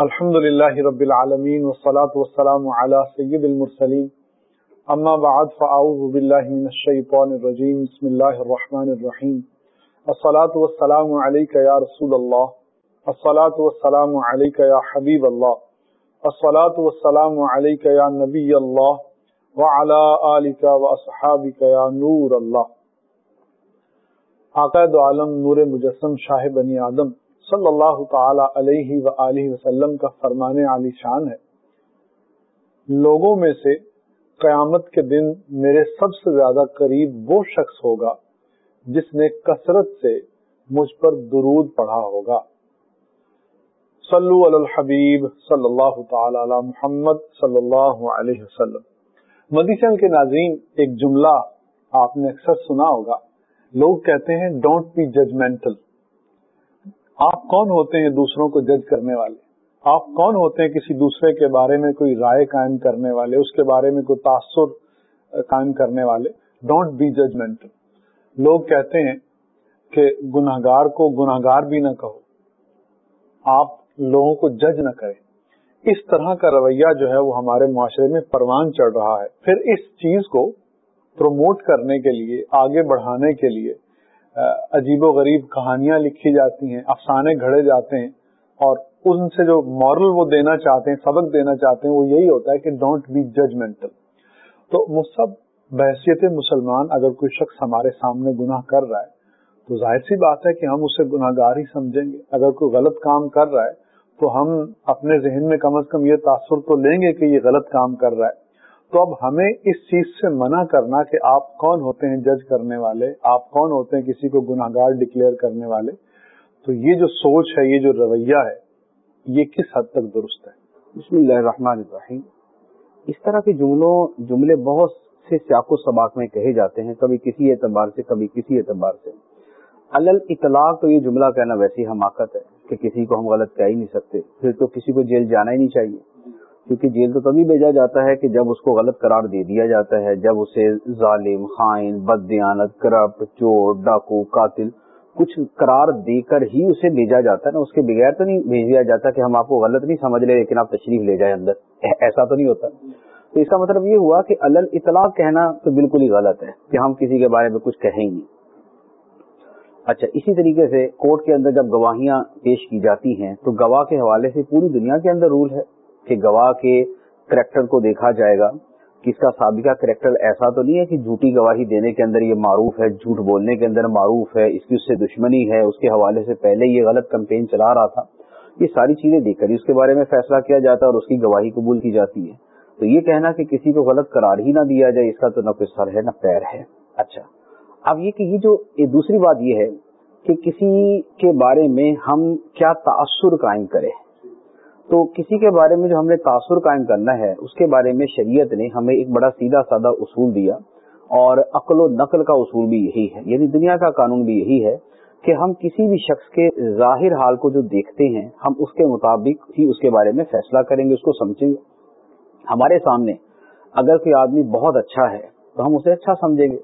الحمد لله رب العالمين والصلاة والسلام على سيد المرسلين أما بعد فأعوذ بالله من الشيطان الرجيم بسم الله الرحمن الرحيم الصلاة والسلام عليك يا رسول الله الصلاة والسلام عليك يا حبيب الله الصلاة والسلام عليك يا نبي الله وعلى آلك وأصحابك يا نور الله آقا دو عالم نور مجسم شاہ بنی آدم. صلی اللہ تعالی علیہ وآلہ وسلم کا فرمان علی شان ہے۔ لوگوں میں سے قیامت کے دن میرے سب سے زیادہ قریب وہ شخص ہوگا جس نے کثرت سے مجھ پر درود پڑھا ہوگا۔ صلو علی الحبیب صلی اللہ تعالی علی محمد صلی اللہ علیہ وسلم۔ مدیسن کے ناظرین، ایک جملہ آپ نے اکثر سنا ہوگا۔ لوگ کہتے ہیں ڈونٹ بی ججمنٹل آپ کون ہوتے ہیں دوسروں کو جج کرنے والے؟ آپ کون ہوتے ہیں کسی دوسرے کے بارے میں کوئی رائے قائم کرنے والے، اس کے بارے میں کوئی تاثر قائم کرنے والے؟ ڈونٹ بی ججمنٹل لوگ کہتے ہیں کہ گناہ گار کو گناہ گار بھی نہ کہو، آپ لوگوں کو جج نہ کریں۔ اس طرح کا رویہ جو ہے وہ ہمارے معاشرے میں پروان چڑھ رہا ہے۔ پھر اس چیز کو پروموٹ کرنے کے لیے، آگے بڑھانے کے لیے عجیب و غریب کہانیاں لکھی جاتی ہیں، افسانے گھڑے جاتے ہیں اور ان سے جو مورل وہ دینا چاہتے ہیں، سبق دینا چاہتے ہیں، وہ یہی ہوتا ہے کہ ڈونٹ بی ججمنٹل تو مصب بحثیت مسلمان اگر کوئی شخص ہمارے سامنے گناہ کر رہا ہے، تو ظاہر سی بات ہے کہ ہم اسے گناہ گار ہی سمجھیں گے۔ اگر کوئی غلط کام کر رہا ہے، تو ہم اپنے ذہن میں کم از کم یہ تاثر تو لیں گے کہ یہ غلط کام کر رہا ہے۔ تو اب ہمیں اس چیز سے منع کرنا کہ آپ کون ہوتے ہیں جج کرنے والے؟ آپ کون ہوتے ہیں کسی کو گناہ گار ڈکلیئر کرنے والے؟ تو یہ جو سوچ ہے، یہ جو رویہ ہے، یہ کس حد تک درست ہے؟ بسم اللہ الرحمن الرحیم۔ اس طرح کے جملوں، جملے بہت سے سیاق و سباق میں کہے جاتے ہیں، کبھی کسی اعتبار سے، کبھی کسی اعتبار سے۔ الل اطلاق تو یہ جملہ کہنا ویسی حماقت ہے کہ کسی کو ہم غلط کہہ ہی نہیں سکتے، پھر تو کسی کو جیل جانا ہی نہیں چاہیے۔ کیونکہ جیل تو تبھی بھیجا جاتا ہے کہ جب اس کو غلط قرار دے دیا جاتا ہے، جب اسے ظالم، خائن بد دیانت چور، ڈاکو، قاتل کچھ قرار دے کر ہی اسے بھیجا جاتا ہے نا۔ اس کے بغیر تو نہیں بھیج دیا جاتا کہ ہم آپ کو غلط نہیں سمجھ لے لیکن آپ تشریف لے جائیں اندر۔ ایسا تو نہیں ہوتا۔ تو اس کا مطلب یہ ہوا کہ الل اطلاع کہنا تو بالکل ہی غلط ہے کہ ہم کسی کے بارے میں کچھ کہیں گے۔ اچھا اسی طریقے سے کورٹ کے اندر جب گواہیاں پیش کی جاتی ہیں، تو گواہ کے حوالے سے پوری دنیا کے اندر رول ہے۔ کہ گواہ کے کریکٹر کو دیکھا جائے گا۔ کہ اس کا سابقہ کریکٹر ایسا تو نہیں ہے کہ جھوٹی گواہی دینے کے اندر یہ معروف ہے، جھوٹ بولنے کے اندر معروف ہے، اس کی اس سے دشمنی ہے، اس کے حوالے سے پہلے یہ غلط کمپین چلا رہا تھا۔ یہ ساری چیزیں دیکھ کر اس کے بارے میں فیصلہ کیا جاتا ہے اور اس کی گواہی قبول کی جاتی ہے۔ تو یہ کہنا کہ کسی کو غلط قرار ہی نہ دیا جائے، اس کا تو نہ کوئی سر ہے نہ پیر ہے۔ اچھا۔ اب یہ کہ یہ جو دوسری بات یہ ہے کہ کسی کے بارے میں ہم کیا تاثر قائم کریں۔ تو کسی کے بارے میں جو ہم نے تاثر قائم کرنا ہے، اس کے بارے میں شریعت نے ہمیں ایک بڑا سیدھا سادہ اصول دیا اور عقل و نقل کا اصول بھی یہی ہے۔ یعنی دنیا کا قانون بھی یہی ہے کہ ہم کسی بھی شخص کے ظاہر حال کو جو دیکھتے ہیں، ہم اس کے مطابق ہی اس کے بارے میں فیصلہ کریں گے، اس کو سمجھیں گے۔ ہمارے سامنے اگر کوئی آدمی بہت اچھا ہے تو ہم اسے اچھا سمجھیں گے۔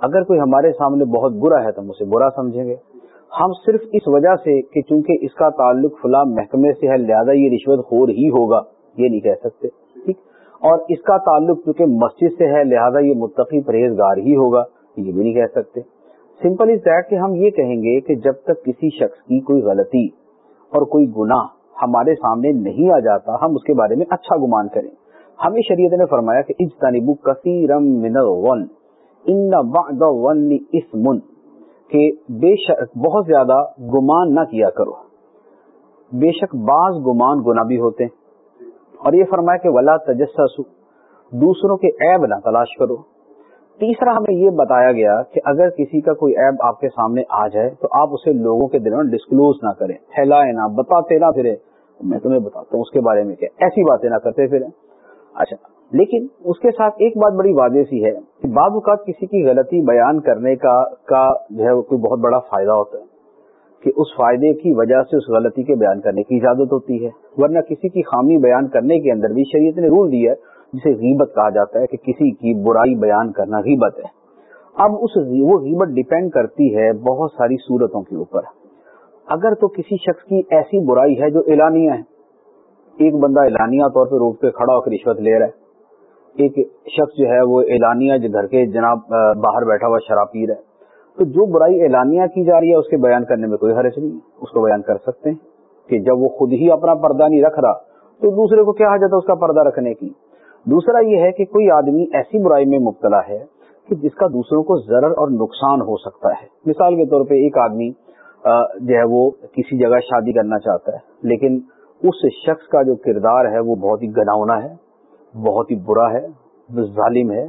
اگر کوئی ہمارے سامنے بہت برا ہے تو ہم اسے برا سمجھیں گے۔ ہم صرف اس وجہ سے کہ چونکہ اس کا تعلق فلاں محکمے سے ہے، لہذا یہ رشوت خور ہی ہوگا، یہ نہیں کہہ سکتے، ٹھیک؟ اور اس کا تعلق چونکہ مسجد سے ہے، لہذا یہ متقی پرہیزگار ہی ہوگا، یہ بھی نہیں کہہ سکتے۔ سمپل از دیٹ کہ ہم یہ کہیں گے کہ جب تک کسی شخص کی کوئی غلطی اور کوئی گناہ ہمارے سامنے نہیں آ جاتا، ہم اس کے بارے میں اچھا گمان کریں۔ ہمیں شریعت نے فرمایا کہ اجتنبو کثیرم من الغن ان بعد الظن اسم کہ بے شک بہت زیادہ گمان نہ کیا کرو۔ بے شک بعض گمان گنا بھی ہوتے ہیں۔ اور یہ فرمایا کہ ولا تجسس دوسروں کے عیب نہ تلاش کرو۔ تیسرا ہمیں یہ بتایا گیا کہ اگر کسی کا کوئی عیب آپ کے سامنے آ جائے تو آپ اسے لوگوں کے دلوں میں ڈسکلوز نہ کریں۔ پھیلائے نہ، بتاتے نہ پھرے میں تمہیں بتاتا ہوں اس کے بارے میں کیا ایسی باتیں نہ کرتے پھرے اچھا لیکن اس کے ساتھ ایک بات بڑی واضح سی ہے کہ بعض اوقات کسی کی غلطی بیان کرنے کا کا جو ہے کوئی بہت بڑا فائدہ ہوتا ہے کہ اس فائدے کی وجہ سے اس غلطی کے بیان کرنے کی اجازت ہوتی ہے، ورنہ کسی کی خامی بیان کرنے کے اندر بھی شریعت نے رول دیا ہے جسے غیبت کہا جاتا ہے کہ کسی کی برائی بیان کرنا غیبت ہے۔ اب اس وہ غیبت ڈپینڈ کرتی ہے بہت ساری صورتوں کے اوپر۔ اگر تو کسی شخص کی ایسی برائی ہے جو اعلانیہ ہے۔ ایک بندہ اعلانیہ طور پہ روڈ پہ کھڑا ہو کر رشوت لے رہا ہے۔ ایک شخص جو ہے وہ اعلانیہ جو گھر کے جناب باہر بیٹھا ہوا شراب پی رہا ہے۔ تو جو برائی اعلانیہ کی جا رہی ہے، اس کے بیان کرنے میں کوئی حرج نہیں اس کو بیان کر سکتے ہیں کہ جب وہ خود ہی اپنا پردہ نہیں رکھ رہا، تو دوسرے کو کیا حاجت ہے اس کا پردہ رکھنے کی؟ دوسرا یہ ہے کہ کوئی آدمی ایسی برائی میں مبتلا ہے کہ جس کا دوسروں کو ضرر اور نقصان ہو سکتا ہے۔ مثال کے طور پہ ایک آدمی جو ہے وہ کسی جگہ شادی کرنا چاہتا ہے، لیکن اس شخص کا جو کردار ہے وہ بہت ہی گناؤنا ہے۔ بہت ہی برا ہے، ظالم ہے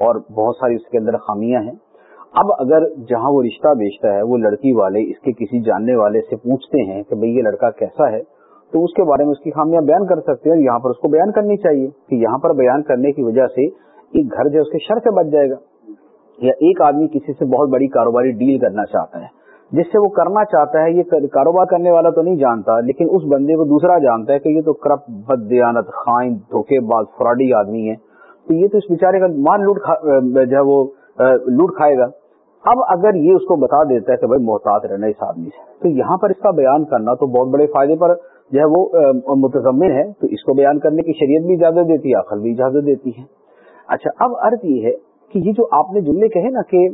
اور بہت ساری اس کے اندر خامیاں ہیں۔ اب اگر جہاں وہ رشتہ بیچتا ہے، وہ لڑکی والے، اس کے کسی جاننے والے سے پوچھتے ہیں کہ بھئی یہ لڑکا کیسا ہے، تو اس کے بارے میں اس کی خامیاں بیان کر سکتے ہیں یہاں پر اس کو بیان کرنی چاہیے کہ یہاں پر بیان کرنے کی وجہ سے ایک گھر جو اس کے شر سے بچ جائے گا۔ یا ایک آدمی کسی سے بہت بڑی کاروباری ڈیل کرنا چاہتا ہے۔ جس سے وہ کرنا چاہتا ہے، یہ کاروبار کرنے والا تو نہیں جانتا، لیکن اس بندے کو دوسرا جانتا ہے کہ یہ تو کرپ، بد دیانت، خائن، دھوکے باز، فراڈی آدمی ہے۔ تو یہ تو اس بیچارے کا مان لوٹ جو ہے وہ لوٹ کھائے گا۔ اب اگر یہ اس کو بتا دیتا ہے کہ بھائی محتاط رہنا اس آدمی سے، تو یہاں پر اس کا بیان کرنا تو بہت بڑے فائدے پر جو ہے وہ متضمن ہے۔ تو اس کو بیان کرنے کی شریعت بھی اجازت دیتی ہے، عقل بھی اجازت دیتی ہے۔ اچھا اب عرض یہ ہے کہ یہ جو آپ نے جملے کہے نا کہ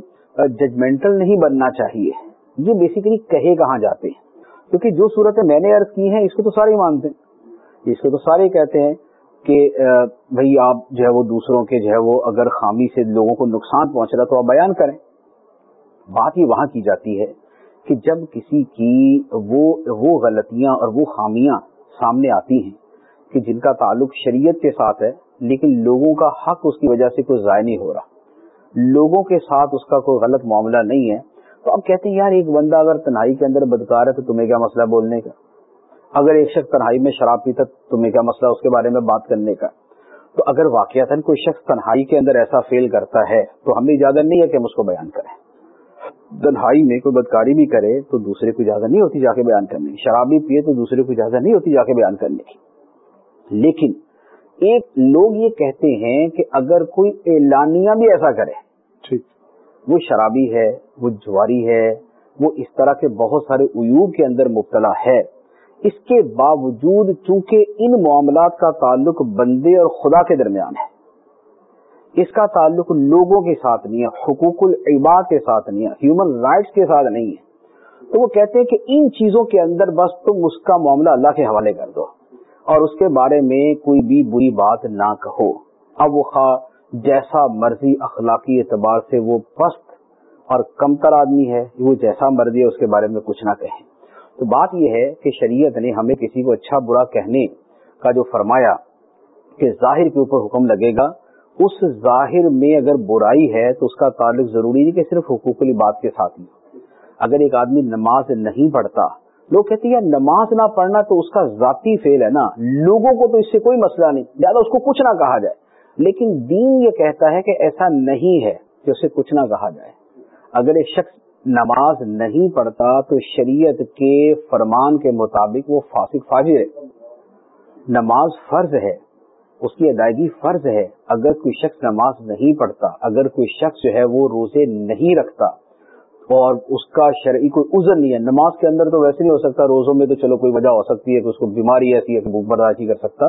ججمنٹل نہیں بننا چاہیے۔ یہ بیسیکلی کہے کہاں جاتے ہیں؟ کیونکہ جو صورت میں نے عرض کی ہیں، اس کو تو سارے مانتے ہیں۔ اس کو تو سارے کہتے ہیں کہ بھائی آپ جو ہے وہ دوسروں کے جو ہے وہ اگر خامی سے لوگوں کو نقصان پہنچ رہا تو آپ بیان کریں۔ بات یہ وہاں کی جاتی ہے کہ جب کسی کی وہ وہ غلطیاں اور وہ خامیاں سامنے آتی ہیں کہ جن کا تعلق شریعت کے ساتھ ہے، لیکن لوگوں کا حق اس کی وجہ سے کوئی ضائع نہیں ہو رہا۔ لوگوں کے ساتھ اس کا کوئی غلط معاملہ نہیں ہے۔ تو اب کہتے ہیں، یار، ایک بندہ اگر تنہائی کے اندر بدکار ہے تو تمہیں کیا مسئلہ بولنے کا؟ اگر ایک شخص تنہائی میں شراب پیتا تمہیں کیا مسئلہ اس کے بارے میں بات کرنے کا؟ تو اگر واقعات کوئی شخص تنہائی کے اندر ایسا فیل کرتا ہے تو ہمیں اجازت نہیں ہے کہ ہم اس کو بیان کریں۔ تنہائی میں کوئی بدکاری بھی کرے تو دوسرے کو اجازت نہیں ہوتی جا کے بیان کرنے کی۔ شرابی پیے تو دوسرے کو اجازت نہیں ہوتی جا کے بیان کرنے کی۔ لیکن ایک لوگ یہ کہتے ہیں کہ اگر کوئی اعلانیہ بھی ایسا کرے ٹھیک۔ وہ شرابی ہے، وہ جواری ہے، وہ اس طرح کے بہت سارے عیوب کے اندر مبتلا ہے۔ اس کے باوجود چونکہ ان معاملات کا تعلق بندے اور خدا کے درمیان ہے، اس کا تعلق لوگوں کے ساتھ نہیں ہے، حقوق العباد کے ساتھ نہیں ہے ہیومن رائٹس کے ساتھ نہیں ہے۔ تو وہ کہتے ہیں کہ ان چیزوں کے اندر بس تم اس کا معاملہ اللہ کے حوالے کر دو اور اس کے بارے میں کوئی بھی بری بات نہ کہو۔ اب وہ خواہ جیسا مرضی اخلاقی اعتبار سے وہ پست اور کمتر آدمی ہے، وہ جیسا مرضی ہے اس کے بارے میں کچھ نہ کہیں تو بات یہ ہے کہ شریعت نے ہمیں کسی کو اچھا برا کہنے کا جو فرمایا کہ ظاہر کے اوپر حکم لگے گا، اس ظاہر میں اگر برائی ہے تو اس کا تعلق ضروری نہیں کہ صرف حقوق بات کے ساتھ ہی اگر ایک آدمی نماز نہیں پڑھتا، لوگ کہتے ہیں نماز نہ پڑھنا تو اس کا ذاتی فیل ہے نا، لوگوں کو تو اس سے کوئی مسئلہ نہیں زیادہ اس کو کچھ نہ کہا جائے۔ لیکن دین یہ کہتا ہے کہ ایسا نہیں ہے کہ اسے کچھ نہ کہا جائے۔ اگر ایک شخص نماز نہیں پڑھتا تو شریعت کے فرمان کے مطابق وہ فاسق فاجر ہے۔ نماز فرض ہے، اس کی ادائیگی فرض ہے۔ اگر کوئی شخص نماز نہیں پڑھتا، اگر کوئی شخص جو ہے وہ روزے نہیں رکھتا اور اس کا شرعی کوئی عذر نہیں ہے۔ نماز کے اندر تو ویسے نہیں ہو سکتا روزوں میں تو چلو کوئی وجہ ہو سکتی ہے کہ اس کو بیماری ایسی ہے کہ بھوک برداشت نہیں کر سکتا،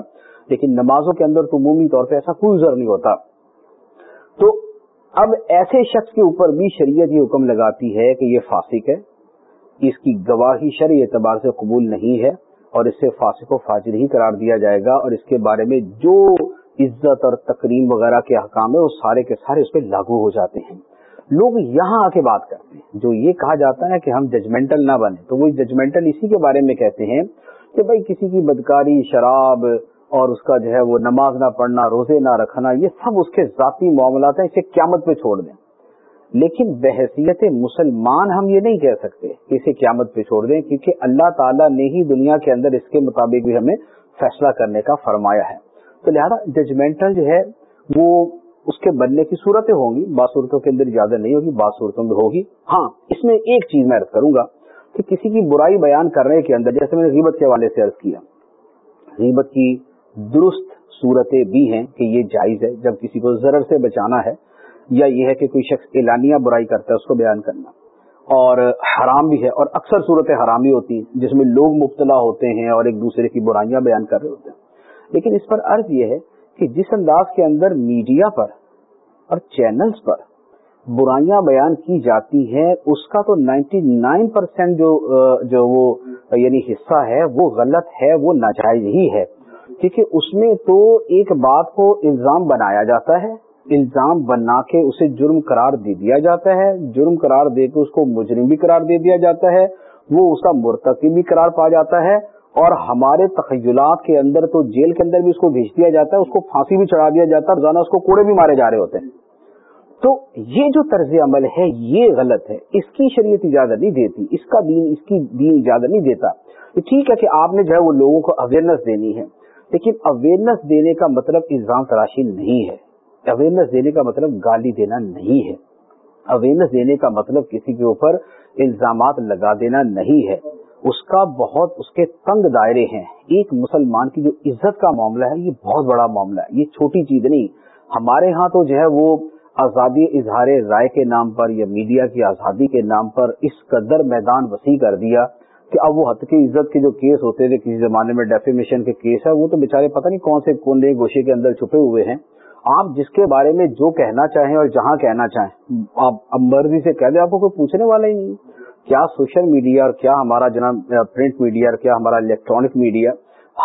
لیکن نمازوں کے اندر تو عمومی طور پہ ایسا کوئی عذر نہیں ہوتا۔ تو اب ایسے شخص کے اوپر بھی شریعت یہ حکم لگاتی ہے کہ یہ فاسق ہے۔ اس کی گواہی شرعی اعتبار سے قبول نہیں ہے اور اس سے فاسق و فاجر ہی قرار دیا جائے گا اور اس کے بارے میں جو عزت اور تقریم وغیرہ کے حکام ہے وہ سارے کے سارے اس پہ لاگو ہو جاتے ہیں۔ لوگ یہاں آ کے بات کرتے ہیں۔ جو یہ کہا جاتا ہے کہ ہم ججمنٹل نہ بنے تو وہ ججمنٹل اسی کے بارے میں کہتے ہیں کہ بھائی کسی کی بدکاری، شراب اور اس کا جو ہے وہ نماز نہ پڑھنا، روزے نہ رکھنا، یہ سب اس کے ذاتی معاملات ہیں، اسے قیامت پہ چھوڑ دیں۔ لیکن بحثیت مسلمان ہم یہ نہیں کہہ سکتے کہ اسے قیامت پہ چھوڑ دیں، کیونکہ اللہ تعالیٰ نے ہی دنیا کے اندر اس کے مطابق بھی ہمیں فیصلہ کرنے کا فرمایا ہے۔ تو لہٰذا ججمنٹل جو ہے وہ اس کے بننے کی صورتیں ہوں گی، بعض صورتوں کے اندر اجازت نہیں ہوگی، بعض صورتوں میں ہوگی۔ ہاں اس میں ایک چیز میں عرض کروں گا کہ کسی کی برائی بیان کرنے کے اندر، جیسے میں نے غیبت کے حوالے سے عرض کیا، غیبت کی درست صورتیں بھی ہیں کہ یہ جائز ہے جب کسی کو ضرر سے بچانا ہے، یا یہ ہے کہ کوئی شخص اعلانیہ برائی کرتا ہے، اس کو بیان کرنا۔ اور حرام بھی ہے، اور اکثر صورتیں حرامی ہوتی ہیں، جس میں لوگ مبتلا ہوتے ہیں اور ایک دوسرے کی برائیاں بیان کر رہے ہوتے ہیں۔ لیکن اس پر عرض یہ ہے کہ جس انداز کے اندر میڈیا پر اور چینلز پر برائیاں بیان کی جاتی ہیں، اس کا تو نائنٹی نائن پرسینٹ جو وہ یعنی حصہ ہے، وہ غلط ہے، وہ ناجائز ہی ہے۔ کیونکہ اس میں تو ایک بات کو الزام بنایا جاتا ہے، الزام بنا کے اسے جرم قرار دے دیا جاتا ہے، جرم قرار دے کے اس کو مجرم بھی قرار دے دیا جاتا ہے، وہ اس کا مرتقب بھی قرار پا جاتا ہے۔ اور ہمارے تخیلات کے اندر تو جیل کے اندر بھی اس کو بھیج دیا جاتا ہے، اس کو پھانسی بھی چڑھا دیا جاتا ہے روزانہ اس کو کوڑے بھی مارے جا رہے ہوتے ہیں۔ تو یہ جو طرز عمل ہے، یہ غلط ہے۔ اس کی شریعت اجازت نہیں دیتی، اس کا دین، اس کی دین اجازت نہیں دیتا۔ ٹھیک ہے کہ آپ نے جو ہے وہ لوگوں کو اویئرنیس دینی ہے، لیکن اویئرنیس دینے کا مطلب الزام تراشی نہیں ہے۔ اویئرنیس دینے کا مطلب گالی دینا نہیں ہے۔ اویئرنیس دینے کا مطلب کسی کے اوپر الزامات لگا دینا نہیں ہے۔ اس کا بہت اس کے تنگ دائرے ہیں۔ ایک مسلمان کی جو عزت کا معاملہ ہے، یہ بہت بڑا معاملہ ہے۔ یہ چھوٹی چیز نہیں۔ ہمارے ہاں تو جو ہے وہ آزادی اظہار رائے کے نام پر یا میڈیا کی آزادی کے نام پر اس قدر میدان وسیع کر دیا کہ اب وہ حد کی عزت کے جو کیس ہوتے تھے کسی زمانے میں ڈیفیمیشن کے کیس ہے، وہ تو بےچارے پتہ نہیں کون سے کونے گوشے کے اندر چھپے ہوئے ہیں۔ آپ جس کے بارے میں جو کہنا چاہیں اور جہاں کہنا چاہیں، آپ مرضی سے کہہ دیں، آپ کو کوئی پوچھنے والا ہی نہیں۔ کیا سوشل میڈیا اور کیا ہمارا جناب پرنٹ میڈیا اور کیا ہمارا الیکٹرانک میڈیا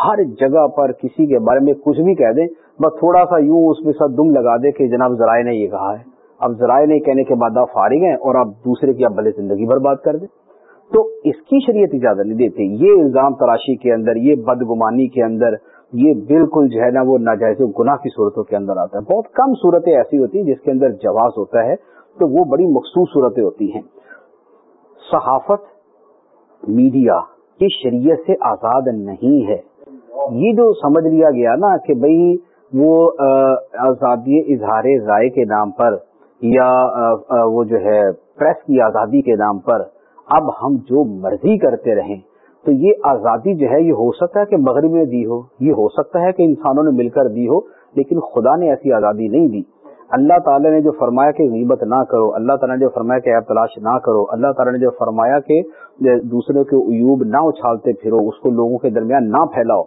ہر جگہ پر کسی کے بارے میں کچھ بھی کہہ دیں بس تھوڑا سا یوں اس میں ساتھ دم لگا دے کہ جناب ذرائع نے یہ کہا ہے۔ اب ذرائع نے کہنے کے بعد آپ فارغ ہیں اور آپ دوسرے کی آپ بھلے زندگی برباد کر دیں۔ تو اس کی شریعت اجازت نہیں دیتی یہ الزام تراشی کے اندر، یہ بدگمانی کے اندر، یہ بالکل جو ہے نا وہ ناجائز گناہ کی صورتوں کے اندر آتا ہے۔ بہت کم صورتیں ایسی ہوتی ہیں جس کے اندر جواز ہوتا ہے تو وہ بڑی مخصوص صورتیں ہوتی ہیں۔ صحافت، میڈیا یہ شریعت سے آزاد نہیں ہے۔ یہ جو سمجھ لیا گیا نا کہ بھائی وہ آزادی، اظہار رائے کے نام پر یا وہ جو ہے پریس کی آزادی کے نام پر اب ہم جو مرضی کرتے رہیں، تو یہ آزادی جو ہے، یہ ہو سکتا ہے کہ مغرب نے دی ہو، یہ ہو سکتا ہے کہ انسانوں نے مل کر دی ہو، لیکن خدا نے ایسی آزادی نہیں دی۔ اللہ تعالیٰ نے جو فرمایا کہ غیبت نہ کرو، اللہ تعالیٰ نے جو فرمایا کہ ایپ تلاش نہ کرو، اللہ تعالیٰ نے جو فرمایا کہ دوسرے کے عیوب نہ اچھالتے پھرو، اس کو لوگوں کے درمیان نہ پھیلاؤ۔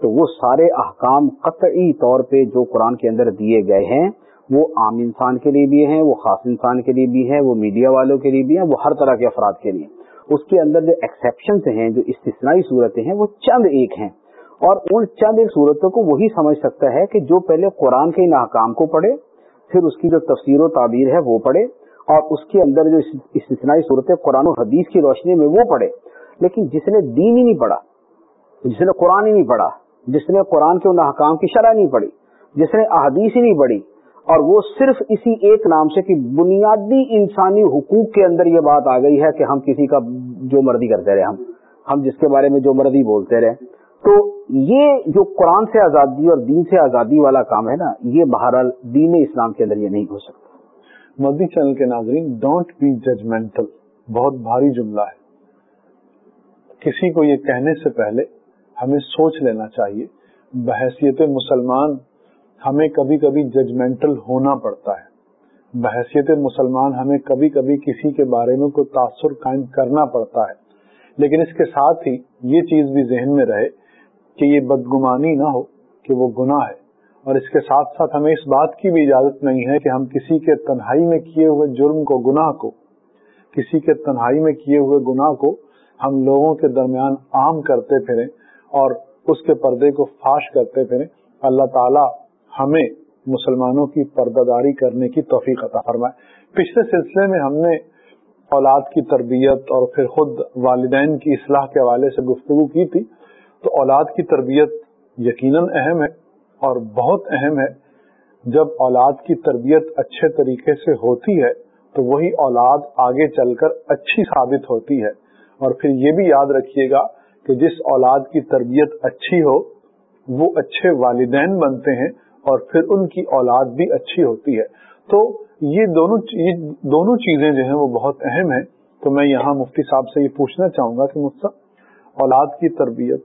تو وہ سارے احکام قطعی طور پہ جو قرآن کے اندر دیے گئے ہیں، وہ عام انسان کے لیے بھی ہیں، وہ خاص انسان کے لیے بھی ہیں، وہ میڈیا والوں کے لیے بھی ہیں، وہ ہر طرح کے افراد کے لیے۔ اس کے اندر جو ایکسیپشن ہیں، جو استثنائی صورتیں ہیں، وہ چند ایک ہیں۔ اور ان چند ایک صورتوں کو وہی سمجھ سکتا ہے کہ جو پہلے قرآن کے ان احکام کو پڑھے پھر اس کی جو تفسیر و تعبیر ہے وہ پڑھے اور اس کے اندر جو استثنائی صورتیں قرآن و حدیث کی روشنی میں وہ پڑھے۔ لیکن جس نے دین ہی نہیں پڑھا، جس نے قرآن ہی نہیں پڑھا، جس نے قرآن کے ان احکام کی شرح نہیں پڑھی، جس نے احادیث ہی نہیں پڑھی، اور وہ صرف اسی ایک نام سے کہ بنیادی انسانی حقوق کے اندر یہ بات آ گئی ہے کہ ہم کسی کا جو مرضی کرتے رہے، ہم ہم جس کے بارے میں جو مرضی بولتے رہے۔ تو یہ جو قرآن سے آزادی اور دین سے آزادی والا کام ہے نا، یہ بہرحال دین اسلام کے اندر یہ نہیں ہو سکتا۔ مودی چینل کے ناظرین ڈونٹ بی ججمنٹل بہت بھاری جملہ ہے۔ کسی کو یہ کہنے سے پہلے ہمیں سوچ لینا چاہیے بحثیت مسلمان ہمیں کبھی کبھی ججمنٹل ہونا پڑتا ہے۔ بحثیت مسلمان ہمیں کبھی کبھی کسی کے بارے میں کوئی تاثر قائم کرنا پڑتا ہے۔ لیکن اس کے ساتھ ہی یہ چیز بھی ذہن میں رہے کہ یہ بدگمانی نہ ہو کہ وہ گناہ ہے۔ اور اس کے ساتھ ساتھ ہمیں اس بات کی بھی اجازت نہیں ہے کہ ہم کسی کے تنہائی میں کیے ہوئے جرم کو، گناہ کو، کسی کے تنہائی میں کیے ہوئے گناہ کو ہم لوگوں کے درمیان عام کرتے پھریں اور اس کے پردے کو فاش کرتے پھریں۔ اللہ تعالی ہمیں مسلمانوں کی پردہ داری کرنے کی توفیق عطا فرمائے۔ پچھلے سلسلے میں ہم نے اولاد کی تربیت اور پھر خود والدین کی اصلاح کے حوالے سے گفتگو کی تھی۔ تو اولاد کی تربیت یقیناً اہم ہے اور بہت اہم ہے۔ جب اولاد کی تربیت اچھے طریقے سے ہوتی ہے، تو وہی اولاد آگے چل کر اچھی ثابت ہوتی ہے۔ اور پھر یہ بھی یاد رکھیے گا کہ جس اولاد کی تربیت اچھی ہو، وہ اچھے والدین بنتے ہیں اور پھر ان کی اولاد بھی اچھی ہوتی ہے۔ تو یہ دونوں یہ دونوں چیزیں جو ہیں وہ بہت اہم ہیں۔ تو میں یہاں مفتی صاحب سے یہ پوچھنا چاہوں گا کہ مجھ اولاد کی تربیت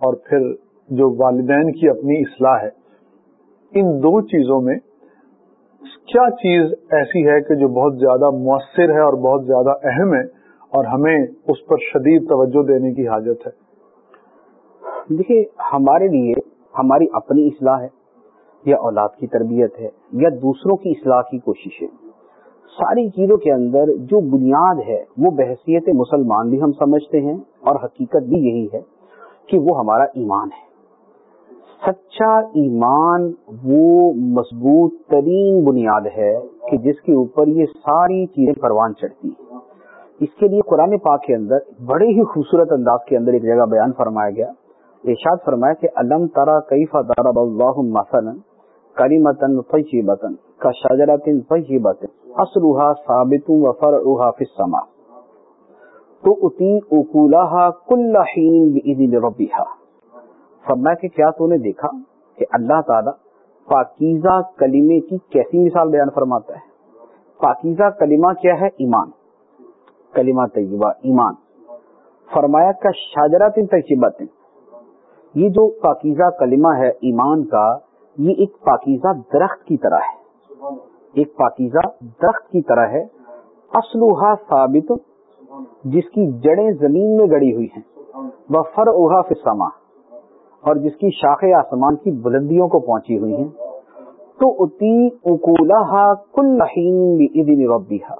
اور پھر جو والدین کی اپنی اصلاح ہے، ان دو چیزوں میں کیا چیز ایسی ہے کہ جو بہت زیادہ مؤثر ہے اور بہت زیادہ اہم ہے اور ہمیں اس پر شدید توجہ دینے کی حاجت ہے؟ دیکھیے، ہمارے لیے ہماری اپنی اصلاح ہے، یا اولاد کی تربیت ہے، یا دوسروں کی اصلاح کی کوشش ہے ساری چیزوں کے اندر جو بنیاد ہے، وہ بحثیت مسلمان بھی ہم سمجھتے ہیں اور حقیقت بھی یہی ہے۔ کہ وہ ہمارا ایمان ہے۔ سچا ایمان وہ مضبوط ترین بنیاد ہے کہ جس کے اوپر یہ ساری چیزیں پروان چڑھتی ہیں۔ اس کے لیے قرآن پاک کے اندر بڑے ہی خوبصورت انداز کے اندر ایک جگہ بیان فرمایا گیا۔ ارشاد فرمایا کہ علم ترا کئی فارا اللہ مثلا کری متن فی کا شاجرات فی بتن ثابت و فرعوہا فی السماء۔ تو اتی اکولہا کل حین بإذن فرمایا کہ کیا تو نے دیکھا کہ اللہ تعالی پاکیزہ کلمے کی کیسی مثال بیان فرماتا ہے؟ پاکیزہ کلمہ کیا ہے؟ ایمان۔ کلمہ طیبہ، ایمان۔ فرمایا کا شاجرات طیبت یہ جو پاکیزہ کلمہ ہے ایمان کا، یہ ایک پاکیزہ درخت کی طرح ہے۔ ایک پاکیزہ درخت کی طرح ہے۔ اسلوہا ثابت جس کی جڑیں زمین میں گڑی ہوئی ہیں۔ وہ فر اوہا فسما اور جس کی شاخیں آسمان کی بلندیوں کو پہنچی ہوئی ہیں۔ تو اتی اکولہ کل ربیہ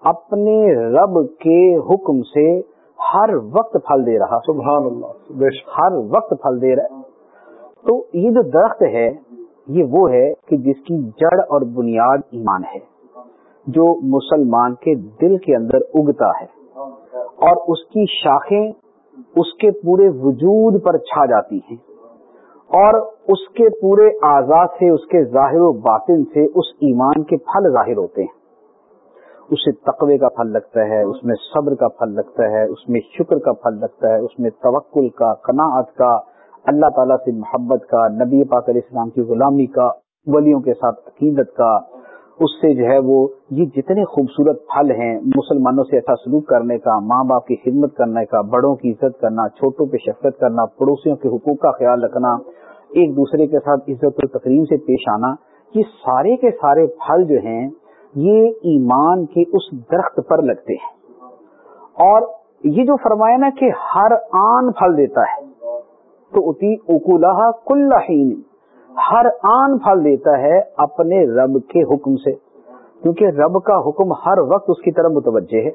اپنے رب کے حکم سے ہر وقت پھل دے رہا۔ سبحان اللہ ہر وقت پھل دے رہا۔ تو یہ جو درخت ہے یہ وہ ہے کہ جس کی جڑ اور بنیاد ایمان ہے جو مسلمان کے دل کے اندر اگتا ہے۔ اور اس کی شاخیں اس کے پورے وجود پر چھا جاتی ہیں اور اس کے پورے آزاد سے، اس کے ظاہر و باطن سے اس ایمان کے پھل ظاہر ہوتے ہیں۔ اسے تقوی کا پھل لگتا ہے، اس میں صبر کا پھل لگتا ہے، اس میں شکر کا پھل لگتا ہے، اس میں توکل کا، قناعت کا، اللہ تعالیٰ سے محبت کا، نبی پاک علیہ السلام کی غلامی کا، ولیوں کے ساتھ عقیدت کا اس سے جو ہے وہ یہ جتنے خوبصورت پھل ہیں مسلمانوں سے اچھا سلوک کرنے کا، ماں باپ کی خدمت کرنے کا، بڑوں کی عزت کرنا، چھوٹوں پہ شفقت کرنا، پڑوسیوں کے حقوق کا خیال رکھنا، ایک دوسرے کے ساتھ عزت و تقریم سے پیش آنا، یہ سارے کے سارے پھل جو ہیں، یہ ایمان کے اس درخت پر لگتے ہیں۔ اور یہ جو فرمایا نا کہ ہر آن پھل دیتا ہے، تو اتی اکولہ کل ہر آن پھل دیتا ہے اپنے رب کے حکم سے۔ کیونکہ رب کا حکم ہر وقت اس کی طرف متوجہ ہے۔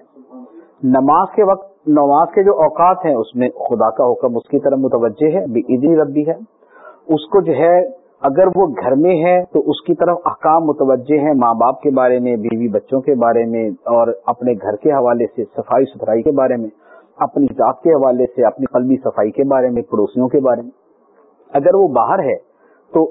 نماز کے وقت، نماز کے جو اوقات ہیں، اس میں خدا کا حکم اس کی طرف متوجہ ہے عیدی ربی ہے۔ اس کو جو ہے، اگر وہ گھر میں ہے تو اس کی طرف احکام متوجہ ہیں، ماں باپ کے بارے میں، بیوی بچوں کے بارے میں، اور اپنے گھر کے حوالے سے، صفائی ستھرائی کے بارے میں، اپنی ذات کے حوالے سے، اپنی قلبی صفائی کے بارے میں، پڑوسیوں کے بارے میں۔ اگر وہ باہر ہے تو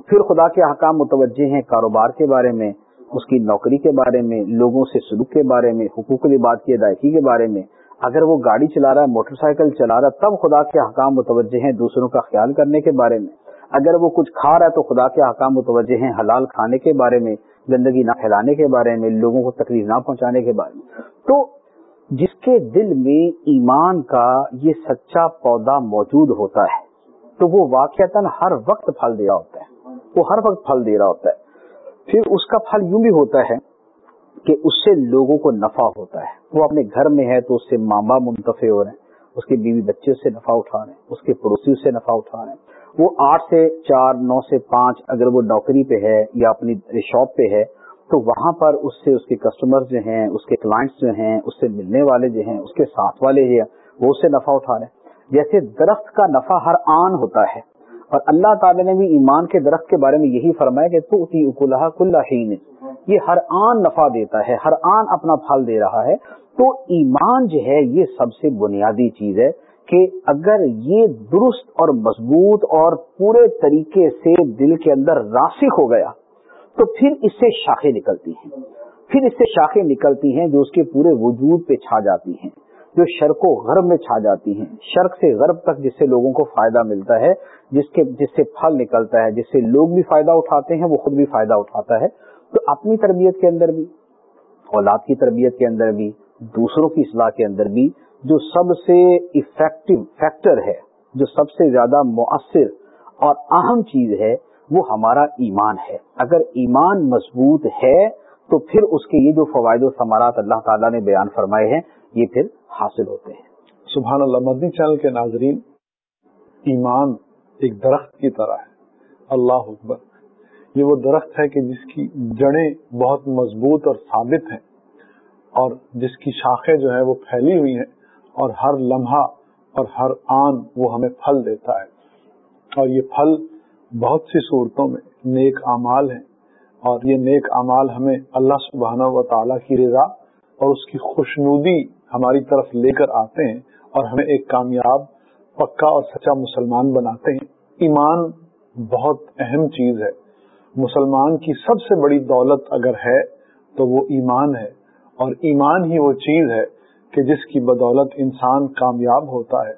پھر خدا کے احکام متوجہ ہیں کاروبار کے بارے میں، اس کی نوکری کے بارے میں، لوگوں سے سلوک کے بارے میں، حقوق الباد کی ادائیگی کے بارے میں۔ اگر وہ گاڑی چلا رہا ہے، موٹر سائیکل چلا رہا ہے، تب خدا کے احکام متوجہ ہیں دوسروں کا خیال کرنے کے بارے میں۔ اگر وہ کچھ کھا رہا ہے تو خدا کے احکام متوجہ ہیں حلال کھانے کے بارے میں، گندگی نہ پھیلانے کے بارے میں، لوگوں کو تکلیف نہ پہنچانے کے بارے میں۔ تو جس کے دل میں ایمان کا یہ سچا پودا موجود ہوتا ہے تو وہ واقع ہر وقت پھل دے رہا ہوتا ہے۔ وہ ہر وقت پھل دے رہا ہوتا ہے۔ پھر اس کا پھل یوں بھی ہوتا ہے کہ اس سے لوگوں کو نفع ہوتا ہے۔ وہ اپنے گھر میں ہے تو اس سے ماں باپ منتفع ہو رہے ہیں۔ اس کے بیوی بچے سے نفع اٹھا رہے ہیں۔ اس کے پڑوسی سے نفع اٹھا رہے ہیں۔ وہ آٹھ سے چار، نو سے پانچ اگر وہ نوکری پہ ہے یا اپنی شاپ پہ ہے تو وہاں پر اس سے اس کے کسٹمر جو ہیں، اس کے کلائنٹس جو ہیں، اس سے ملنے والے جو ہیں، اس کے ساتھ والے ہیں، وہ اس سے نفع اٹھا رہے ہیں۔ جیسے درخت کا نفع ہر آن ہوتا ہے۔ اور اللہ تعالی نے بھی ایمان کے درخت کے بارے میں یہی فرمایا کہ تو اکولہ کل یہ ہر آن نفع دیتا ہے، ہر آن اپنا پھل دے رہا ہے۔ تو ایمان جو ہے، یہ سب سے بنیادی چیز ہے کہ اگر یہ درست اور مضبوط اور پورے طریقے سے دل کے اندر راسخ ہو گیا، تو پھر اس سے شاخیں نکلتی ہیں۔ پھر اس سے شاخیں نکلتی ہیں جو اس کے پورے وجود پہ چھا جاتی ہیں۔ جو شرق و غرب میں چھا جاتی ہیں۔ شرق سے غرب تک جس سے لوگوں کو فائدہ ملتا ہے، جس کے، جس سے پھل نکلتا ہے، جس سے لوگ بھی فائدہ اٹھاتے ہیں، وہ خود بھی فائدہ اٹھاتا ہے۔ تو اپنی تربیت کے اندر بھی، اولاد کی تربیت کے اندر بھی، دوسروں کی اصلاح کے اندر بھی، جو سب سے افیکٹو فیکٹر ہے، جو سب سے زیادہ مؤثر اور اہم چیز ہے، وہ ہمارا ایمان ہے۔ اگر ایمان مضبوط ہے، تو پھر اس کے یہ جو فوائد و ثمارات اللہ تعالیٰ نے بیان فرمائے ہیں، یہ پھر حاصل ہوتے ہیں۔ سبحان اللہ، مدنی چینل کے ناظرین، ایمان ایک درخت کی طرح ہے۔ اللہ اکبر۔ یہ وہ درخت ہے کہ جس کی جڑیں بہت مضبوط اور ثابت ہیں اور جس کی شاخیں جو ہے وہ پھیلی ہوئی ہیں اور ہر لمحہ اور ہر آن وہ ہمیں پھل دیتا ہے۔ اور یہ پھل بہت سی صورتوں میں نیک اعمال ہیں اور یہ نیک اعمال ہمیں اللہ سبحانہ و تعالیٰ کی رضا اور اس کی خوشنودی ہماری طرف لے کر آتے ہیں اور ہمیں ایک کامیاب، پکا اور سچا مسلمان بناتے ہیں۔ ایمان بہت اہم چیز ہے۔ مسلمان کی سب سے بڑی دولت اگر ہے تو وہ ایمان ہے۔ اور ایمان ہی وہ چیز ہے کہ جس کی بدولت انسان کامیاب ہوتا ہے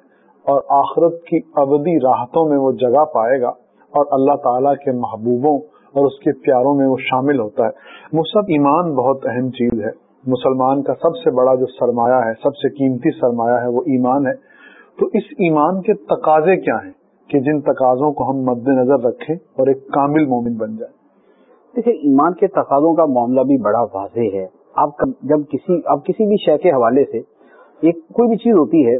اور آخرت کی ابدی راحتوں میں وہ جگہ پائے گا اور اللہ تعالیٰ کے محبوبوں اور اس کے پیاروں میں وہ شامل ہوتا ہے۔ وہ سب ایمان بہت اہم چیز ہے۔ مسلمان کا سب سے بڑا جو سرمایہ ہے، سب سے قیمتی سرمایہ ہے، وہ ایمان ہے۔ تو اس ایمان کے تقاضے کیا ہیں؟ کہ جن تقاضوں کو ہم مد نظر رکھیں اور ایک کامل مومن بن جائیں۔ دیکھیے ایمان کے تقاضوں کا معاملہ بھی بڑا واضح ہے۔ آپ جب کسی اب کسی بھی شے کے حوالے سے ایک کوئی بھی چیز ہوتی ہے،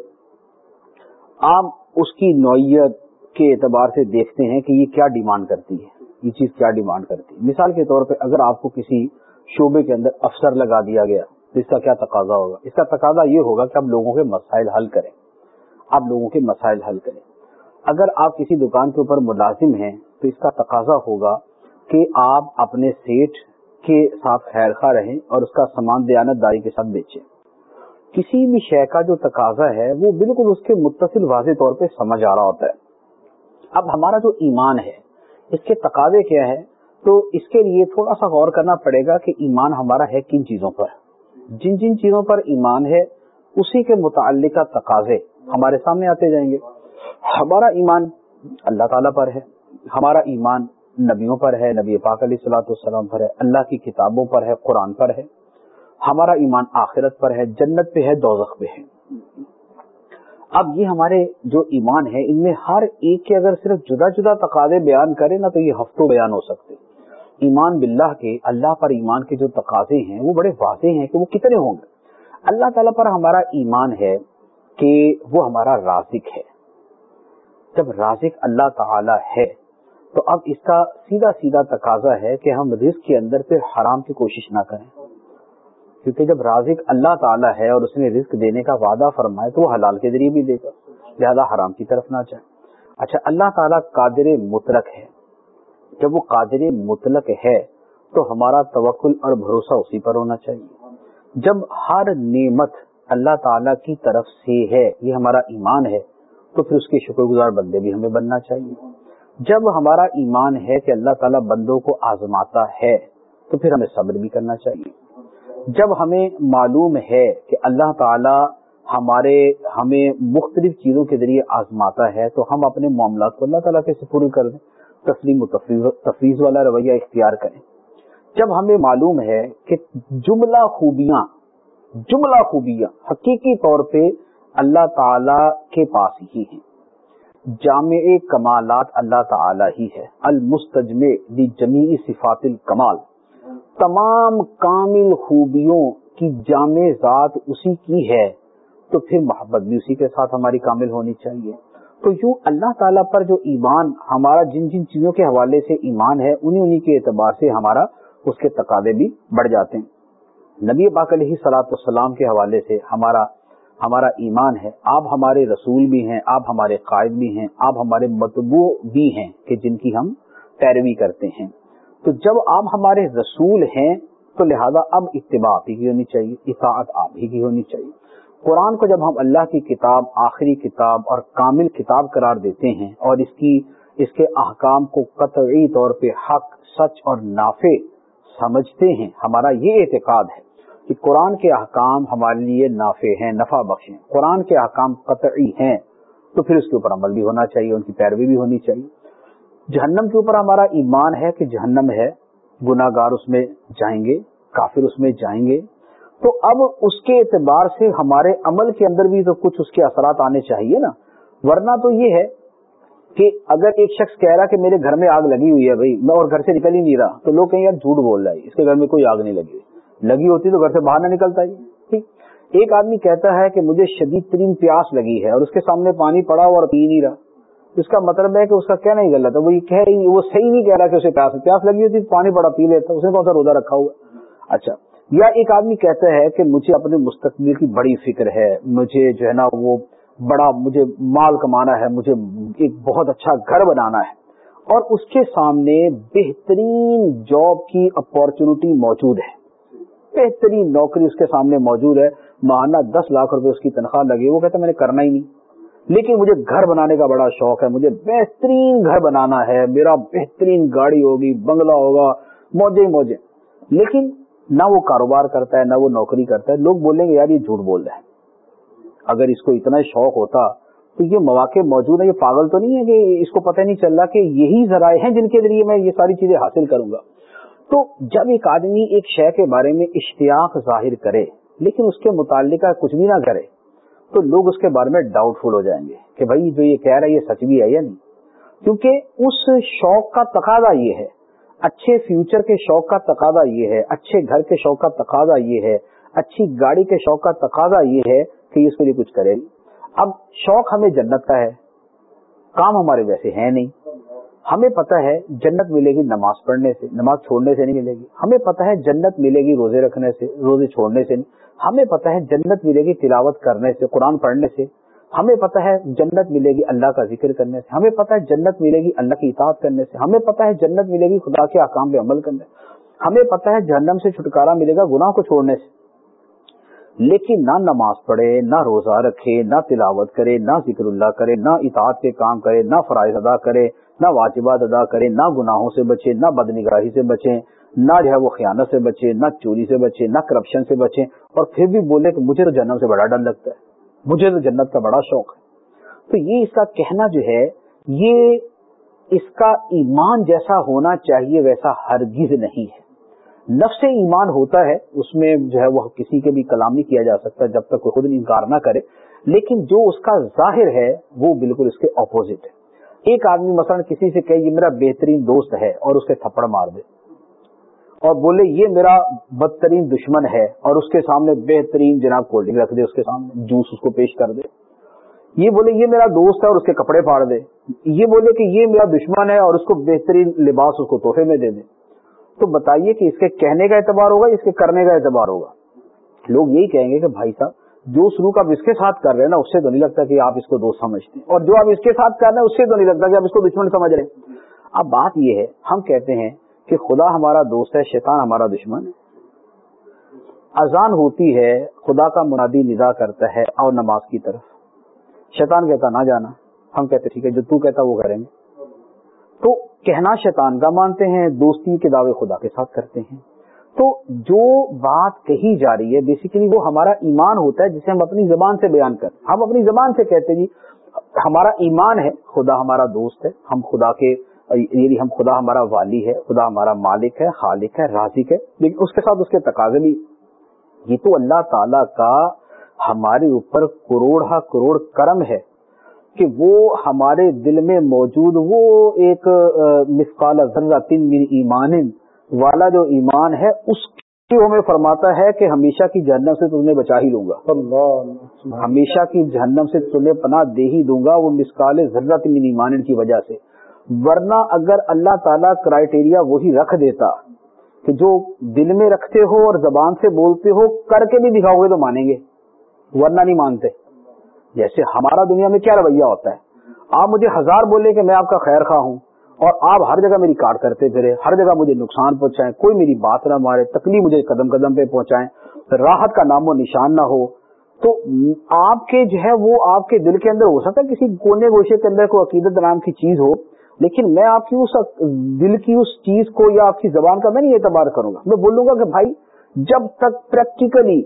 آپ اس کی نوعیت کے اعتبار سے دیکھتے ہیں کہ یہ کیا ڈیمانڈ کرتی ہے۔ یہ چیز کیا ڈیمانڈ کرتی ہے۔ مثال کے طور پہ اگر آپ کو کسی شعبے کے اندر افسر لگا دیا گیا تو اس کا کیا تقاضا ہوگا؟ اس کا تقاضا یہ ہوگا کہ آپ لوگوں کے مسائل حل کریں۔ آپ لوگوں کے مسائل حل کریں۔ اگر آپ کسی دکان کے اوپر ملازم ہیں تو اس کا تقاضا ہوگا کہ آپ اپنے سیٹ کے ساتھ خیر خواہ رہیں اور اس کا سامان دیانت داری کے ساتھ بیچیں۔ کسی بھی شے کا جو تقاضا ہے وہ بالکل اس کے متصل واضح طور پہ سمجھ آ رہا ہوتا ہے۔ اب ہمارا جو ایمان ہے، اس کے تقاضے کیا ہے تو اس کے لیے تھوڑا سا غور کرنا پڑے گا کہ ایمان ہمارا ہے کن چیزوں پر۔ جن جن چیزوں پر ایمان ہے، اسی کے متعلقہ تقاضے ہمارے سامنے آتے جائیں گے۔ ہمارا ایمان اللہ تعالیٰ پر ہے، ہمارا ایمان نبیوں پر ہے، نبی پاک علیہ السلاۃ والسلام پر ہے، اللہ کی کتابوں پر ہے، قرآن پر ہے۔ ہمارا ایمان آخرت پر ہے، جنت پہ ہے، دوزخ پہ ہے۔ اب یہ ہمارے جو ایمان ہے ان میں ہر ایک کے اگر صرف جدا جدا تقاضے بیان کرے نا تو یہ ہفتوں بیان ہو سکتے۔ ایمان باللہ کے، اللہ پر ایمان کے جو تقاضے ہیں، وہ بڑے واضح ہیں کہ وہ کتنے ہوں گے۔ اللہ تعالیٰ پر ہمارا ایمان ہے کہ وہ ہمارا رازق ہے۔ جب رازق اللہ تعالی ہے، تو اب اس کا سیدھا سیدھا تقاضا ہے کہ ہم رزق کے اندر پھر حرام کی کوشش نہ کریں۔ کیونکہ جب رازق اللہ تعالیٰ ہے اور اس نے رزق دینے کا وعدہ فرمائے تو وہ حلال کے ذریعے بھی دے گا، لہذا حرام کی طرف نہ جائے اچھا اللہ تعالیٰ قادر مطلق ہے۔ جب وہ قادر مطلق ہے تو ہمارا توکل اور بھروسہ اسی پر ہونا چاہیے۔ جب ہر نعمت اللہ تعالیٰ کی طرف سے ہے، یہ ہمارا ایمان ہے، تو پھر اس کے شکر گزار بندے بھی ہمیں بننا چاہیے۔ جب ہمارا ایمان ہے کہ اللہ تعالیٰ بندوں کو آزماتا ہے، تو پھر ہمیں صبر بھی کرنا چاہیے۔ جب ہمیں معلوم ہے کہ اللہ تعالیٰ ہمارے، ہمیں مختلف چیزوں کے ذریعے آزماتا ہے، تو ہم اپنے معاملات کو اللہ تعالیٰ کے سپر کر دیں۔ تسلیم و تفریح والا رویہ اختیار کریں۔ جب ہمیں معلوم ہے کہ جملہ خوبیاں جملہ خوبیاں حقیقی طور پہ اللہ تعالی کے پاس ہی ہیں۔ جامع کمالات اللہ تعالی ہی ہے۔ المستجم جمیع صفات الکمال۔ تمام کامل خوبیوں کی جامع ذات اسی کی ہے۔ تو پھر محبت بھی اسی کے ساتھ ہماری کامل ہونی چاہیے۔ تو یوں اللہ تعالیٰ پر جو ایمان ہمارا جن جن چیزوں کے حوالے سے ایمان ہے، انہیں انہیں کے اعتبار سے ہمارا اس کے تقاضے بھی بڑھ جاتے ہیں۔ نبی پاک علیہ سلاۃ السلام کے حوالے سے ہمارا ہمارا ایمان ہے۔ آپ ہمارے رسول بھی ہیں، آپ ہمارے قائد بھی ہیں، آپ ہمارے متبو بھی ہیں کہ جن کی ہم پیروی کرتے ہیں۔ تو جب آپ ہمارے رسول ہیں تو لہذا اب اتباع آپ ہی کی ہونی چاہیے، اطاعت آپ ہی کی ہونی چاہیے۔ قرآن کو جب ہم اللہ کی کتاب، آخری کتاب اور کامل کتاب قرار دیتے ہیں اور اس کی، اس کے احکام کو قطعی طور پہ حق، سچ اور نافع سمجھتے ہیں، ہمارا یہ اعتقاد ہے کہ قرآن کے احکام ہمارے لیے نافع ہیں، نفع بخش ہیں۔ قرآن کے احکام قطعی ہیں تو پھر اس کے اوپر عمل بھی ہونا چاہیے، ان کی پیروی بھی ہونی چاہیے۔ جہنم کے اوپر ہمارا ایمان ہے کہ جہنم ہے گناہ گار اس میں جائیں گے، کافر اس میں جائیں گے تو اب اس کے اعتبار سے ہمارے عمل کے اندر بھی تو کچھ اس کے اثرات آنے چاہیے نا۔ ورنہ تو یہ ہے کہ اگر ایک شخص کہہ رہا کہ میرے گھر میں آگ لگی ہوئی ہے بھائی، میں اور گھر سے نکل ہی نہیں رہا، تو لوگ کہیں یار جھوٹ بول رہا ہے، اس کے گھر میں کوئی آگ نہیں لگی لگی ہوتی تو گھر سے باہر نہ نکلتا ہی۔ ٹھیک۔ ایک آدمی کہتا ہے کہ مجھے شدید ترین پیاس لگی ہے اور اس کے سامنے پانی پڑا اور پی نہیں رہا۔ اس کا مطلب ہے کہ اس کا کہنا ہی غلط ہے۔ وہ یہ کہہ رہی، وہ صحیح نہیں کہہ رہا کہ اسے پیاس پیاس لگی ہوتی، پانی بڑا پی لیتا، اس نے کون سا روزہ رکھا ہوا؟ اچھا۔ یا ایک آدمی کہتا ہے کہ مجھے اپنے مستقبل کی بڑی فکر ہے، مجھے جو ہے نا وہ بڑا، مجھے مال کمانا ہے، مجھے ایک بہت اچھا گھر بنانا ہے۔ اور اس کے سامنے بہترین جاب کی اپارچونٹی موجود ہے۔ بہترین نوکری اس کے سامنے موجود ہے۔ ماہانہ دس لاکھ روپے اس کی تنخواہ لگی وہ کہتا میں نے کرنا ہی نہیں۔ لیکن مجھے گھر بنانے کا بڑا شوق ہے، مجھے بہترین گھر بنانا ہے، میرا بہترین گاڑی ہوگی، بنگلہ ہوگا موجے موجے لیکن نہ وہ کاروبار کرتا ہے، نہ وہ نوکری کرتا ہے۔ لوگ بولیں گے، یار، یہ جھوٹ بول رہے ہیں اگر اس کو اتنا شوق ہوتا تو یہ مواقع موجود ہے یہ پاگل تو نہیں ہے کہ اس کو پتہ نہیں چل رہا کہ یہی ذرائع ہیں جن کے ذریعے میں یہ ساری چیزیں حاصل کروں گا۔ تو جب ایک آدمی ایک شے کے بارے میں اشتیاق ظاہر کرے، لیکن اس کے متعلقہ کچھ بھی نہ کرے، تو لوگ اس کے بارے میں ڈاؤٹ فل ہو جائیں گے کہ بھائی، جو یہ کہہ رہا ہے، یہ سچ بھی ہے یا نہیں؟ کیونکہ اس شوق کا تقاضا یہ ہے اچھے فیوچر کے شوق کا تقاضا یہ ہے، اچھے گھر کے شوق کا تقاضا یہ ہے، اچھی گاڑی کے شوق کا تقاضا یہ ہے کہ اس کے لیے کچھ کرے۔ اب شوق ہمیں جنت کا ہے، کام ہمارے ویسے ہیں نہیں۔ ہمیں پتا ہے جنت ملے گی نماز پڑھنے سے، نماز چھوڑنے سے نہیں ملے گی۔ ہمیں پتا ہے جنت ملے گی روزے رکھنے سے، روزے چھوڑنے سے نہیں۔ ہمیں پتا ہے جنت ملے گی تلاوت کرنے سے، قرآن پڑھنے سے۔ ہمیں پتا ہے جنت ملے گی اللہ کا ذکر کرنے سے، ہمیں پتا ہے جنت ملے گی اللہ کی اطاعت کرنے سے، ہمیں پتا ہے جنت ملے گی خدا کے احکام پہ عمل کرنے سے، ہمیں پتا ہے جہنم سے چھٹکارا ملے گا گناہ کو چھوڑنے سے۔ لیکن نہ نماز پڑھے، نہ روزہ رکھے، نہ تلاوت کرے، نہ ذکر اللہ کرے، نہ اطاعت کے کام کرے، نہ فرائض ادا کرے، نہ واجبات ادا کرے، نہ گناہوں سے بچے، نہ بدنگاہی سے بچے، نہ جو ہے وہ خیانت سے بچے، نہ چوری سے بچے، نہ کرپشن سے بچے، اور پھر بھی بولے کہ مجھے تو جنم سے بڑا ڈر لگتا ہے۔ مجھے تو جنت کا بڑا شوق ہے۔ تو یہ اس کا کہنا جو ہے، یہ اس کا ایمان جیسا ہونا چاہیے ویسا ہرگز نہیں ہے۔ نفس ایمان ہوتا ہے، اس میں جو ہے وہ کسی کے بھی کلام نہیں کیا جا سکتا جب تک وہ خود انکار نہ کرے۔ لیکن جو اس کا ظاہر ہے، وہ بالکل اس کے اپوزٹ ہے۔ ایک آدمی مثلا کسی سے کہ یہ میرا بہترین دوست ہے اور اس کے تھپڑ مار دے۔ اور بولے یہ میرا بدترین دشمن ہے اور اس کے سامنے بہترین جناب کولڈ ڈرنک رکھ دے، اس کے سامنے جوس اس کو پیش کر دے۔ یہ بولے یہ میرا دوست ہے اور اس کے کپڑے پھاڑ دے۔ یہ بولے کہ یہ میرا دشمن ہے اور اس کو بہترین لباس اس کو تحفے میں دے دے۔ تو بتائیے کہ اس کے کہنے کا اعتبار ہوگا، اس کے کرنے کا اعتبار ہوگا۔ لوگ یہی کہیں گے کہ بھائی صاحب، جو سلوک آپ اس کے ساتھ کر رہے ہیں نا، اس سے تو نہیں لگتا کہ آپ اس کو دوست سمجھتے ہیں۔ اور جو آپ اس کے ساتھ کر رہے ہیں، اس سے تو نہیں لگتا کہ آپ اس کو دشمن سمجھ رہے ہیں۔ اب بات یہ ہے، ہم کہتے ہیں کہ خدا ہمارا دوست ہے، شیطان ہمارا دشمن ہے۔ اذان ہوتی ہے، خدا کا منادی ندا کرتا ہے اور نماز کی طرف۔ شیطان کہتا نہ جانا۔ ہم کہتے ٹھیک ہے، جو تو کہتا وہ کریں گے۔ تو کہنا شیطان کا مانتے ہیں، دوستی کے دعوے خدا کے ساتھ کرتے ہیں۔ تو جو بات کہی جا رہی ہے بیسیکلی وہ ہمارا ایمان ہوتا ہے، جسے ہم اپنی زبان سے بیان کرتے ہم اپنی زبان سے کہتے جی ہمارا ایمان ہے، خدا ہمارا دوست ہے، ہم خدا کے یعنی ہم خدا ہمارا والی ہے خدا ہمارا مالک ہے خالق ہے رازق ہے۔ لیکن اس کے ساتھ اس کے تقاضے بھی۔ یہ تو اللہ تعالی کا ہمارے اوپر کروڑ ہا کروڑ کرم ہے کہ وہ ہمارے دل میں موجود وہ ایک مسقال تین من ایمان والا جو ایمان ہے اس کی ہمیں فرماتا ہے کہ ہمیشہ کی جہنم سے تمہیں بچا ہی لوں گا۔ ہمیشہ کی جہنم سے تمہیں پناہ دے ہی دوں گا وہ مسقال ضرورت من ایمان کی وجہ سے۔ ورنہ اگر اللہ تعالیٰ کرائٹیریا وہی رکھ دیتا کہ جو دل میں رکھتے ہو اور زبان سے بولتے ہو، کر کے بھی دکھاؤ گے تو مانیں گے۔ ورنہ نہیں مانتے۔ جیسے ہمارا دنیا میں کیا رویہ ہوتا ہے؟ آپ مجھے ہزار بولے کہ میں آپ کا خیر خواہ ہوں اور آپ ہر جگہ میری کاٹ کرتے پھرے، ہر جگہ مجھے نقصان پہنچائیں، کوئی میری بات نہ مارے، تکلیف مجھے قدم قدم پہ پہنچائیں، راحت کا نام و نشان نہ ہو۔ تو آپ کے جو ہے وہ آپ کے دل کے اندر ہو سکتا ہے، کسی کونے گوشے کے اندر کوئی عقیدت نام کی چیز ہو لیکن میں آپ کی اس دل کی اس چیز کو یا آپ کی زبان کا میں نہیں اعتبار کروں گا۔ میں بولوں گا کہ بھائی، جب تک پریکٹیکلی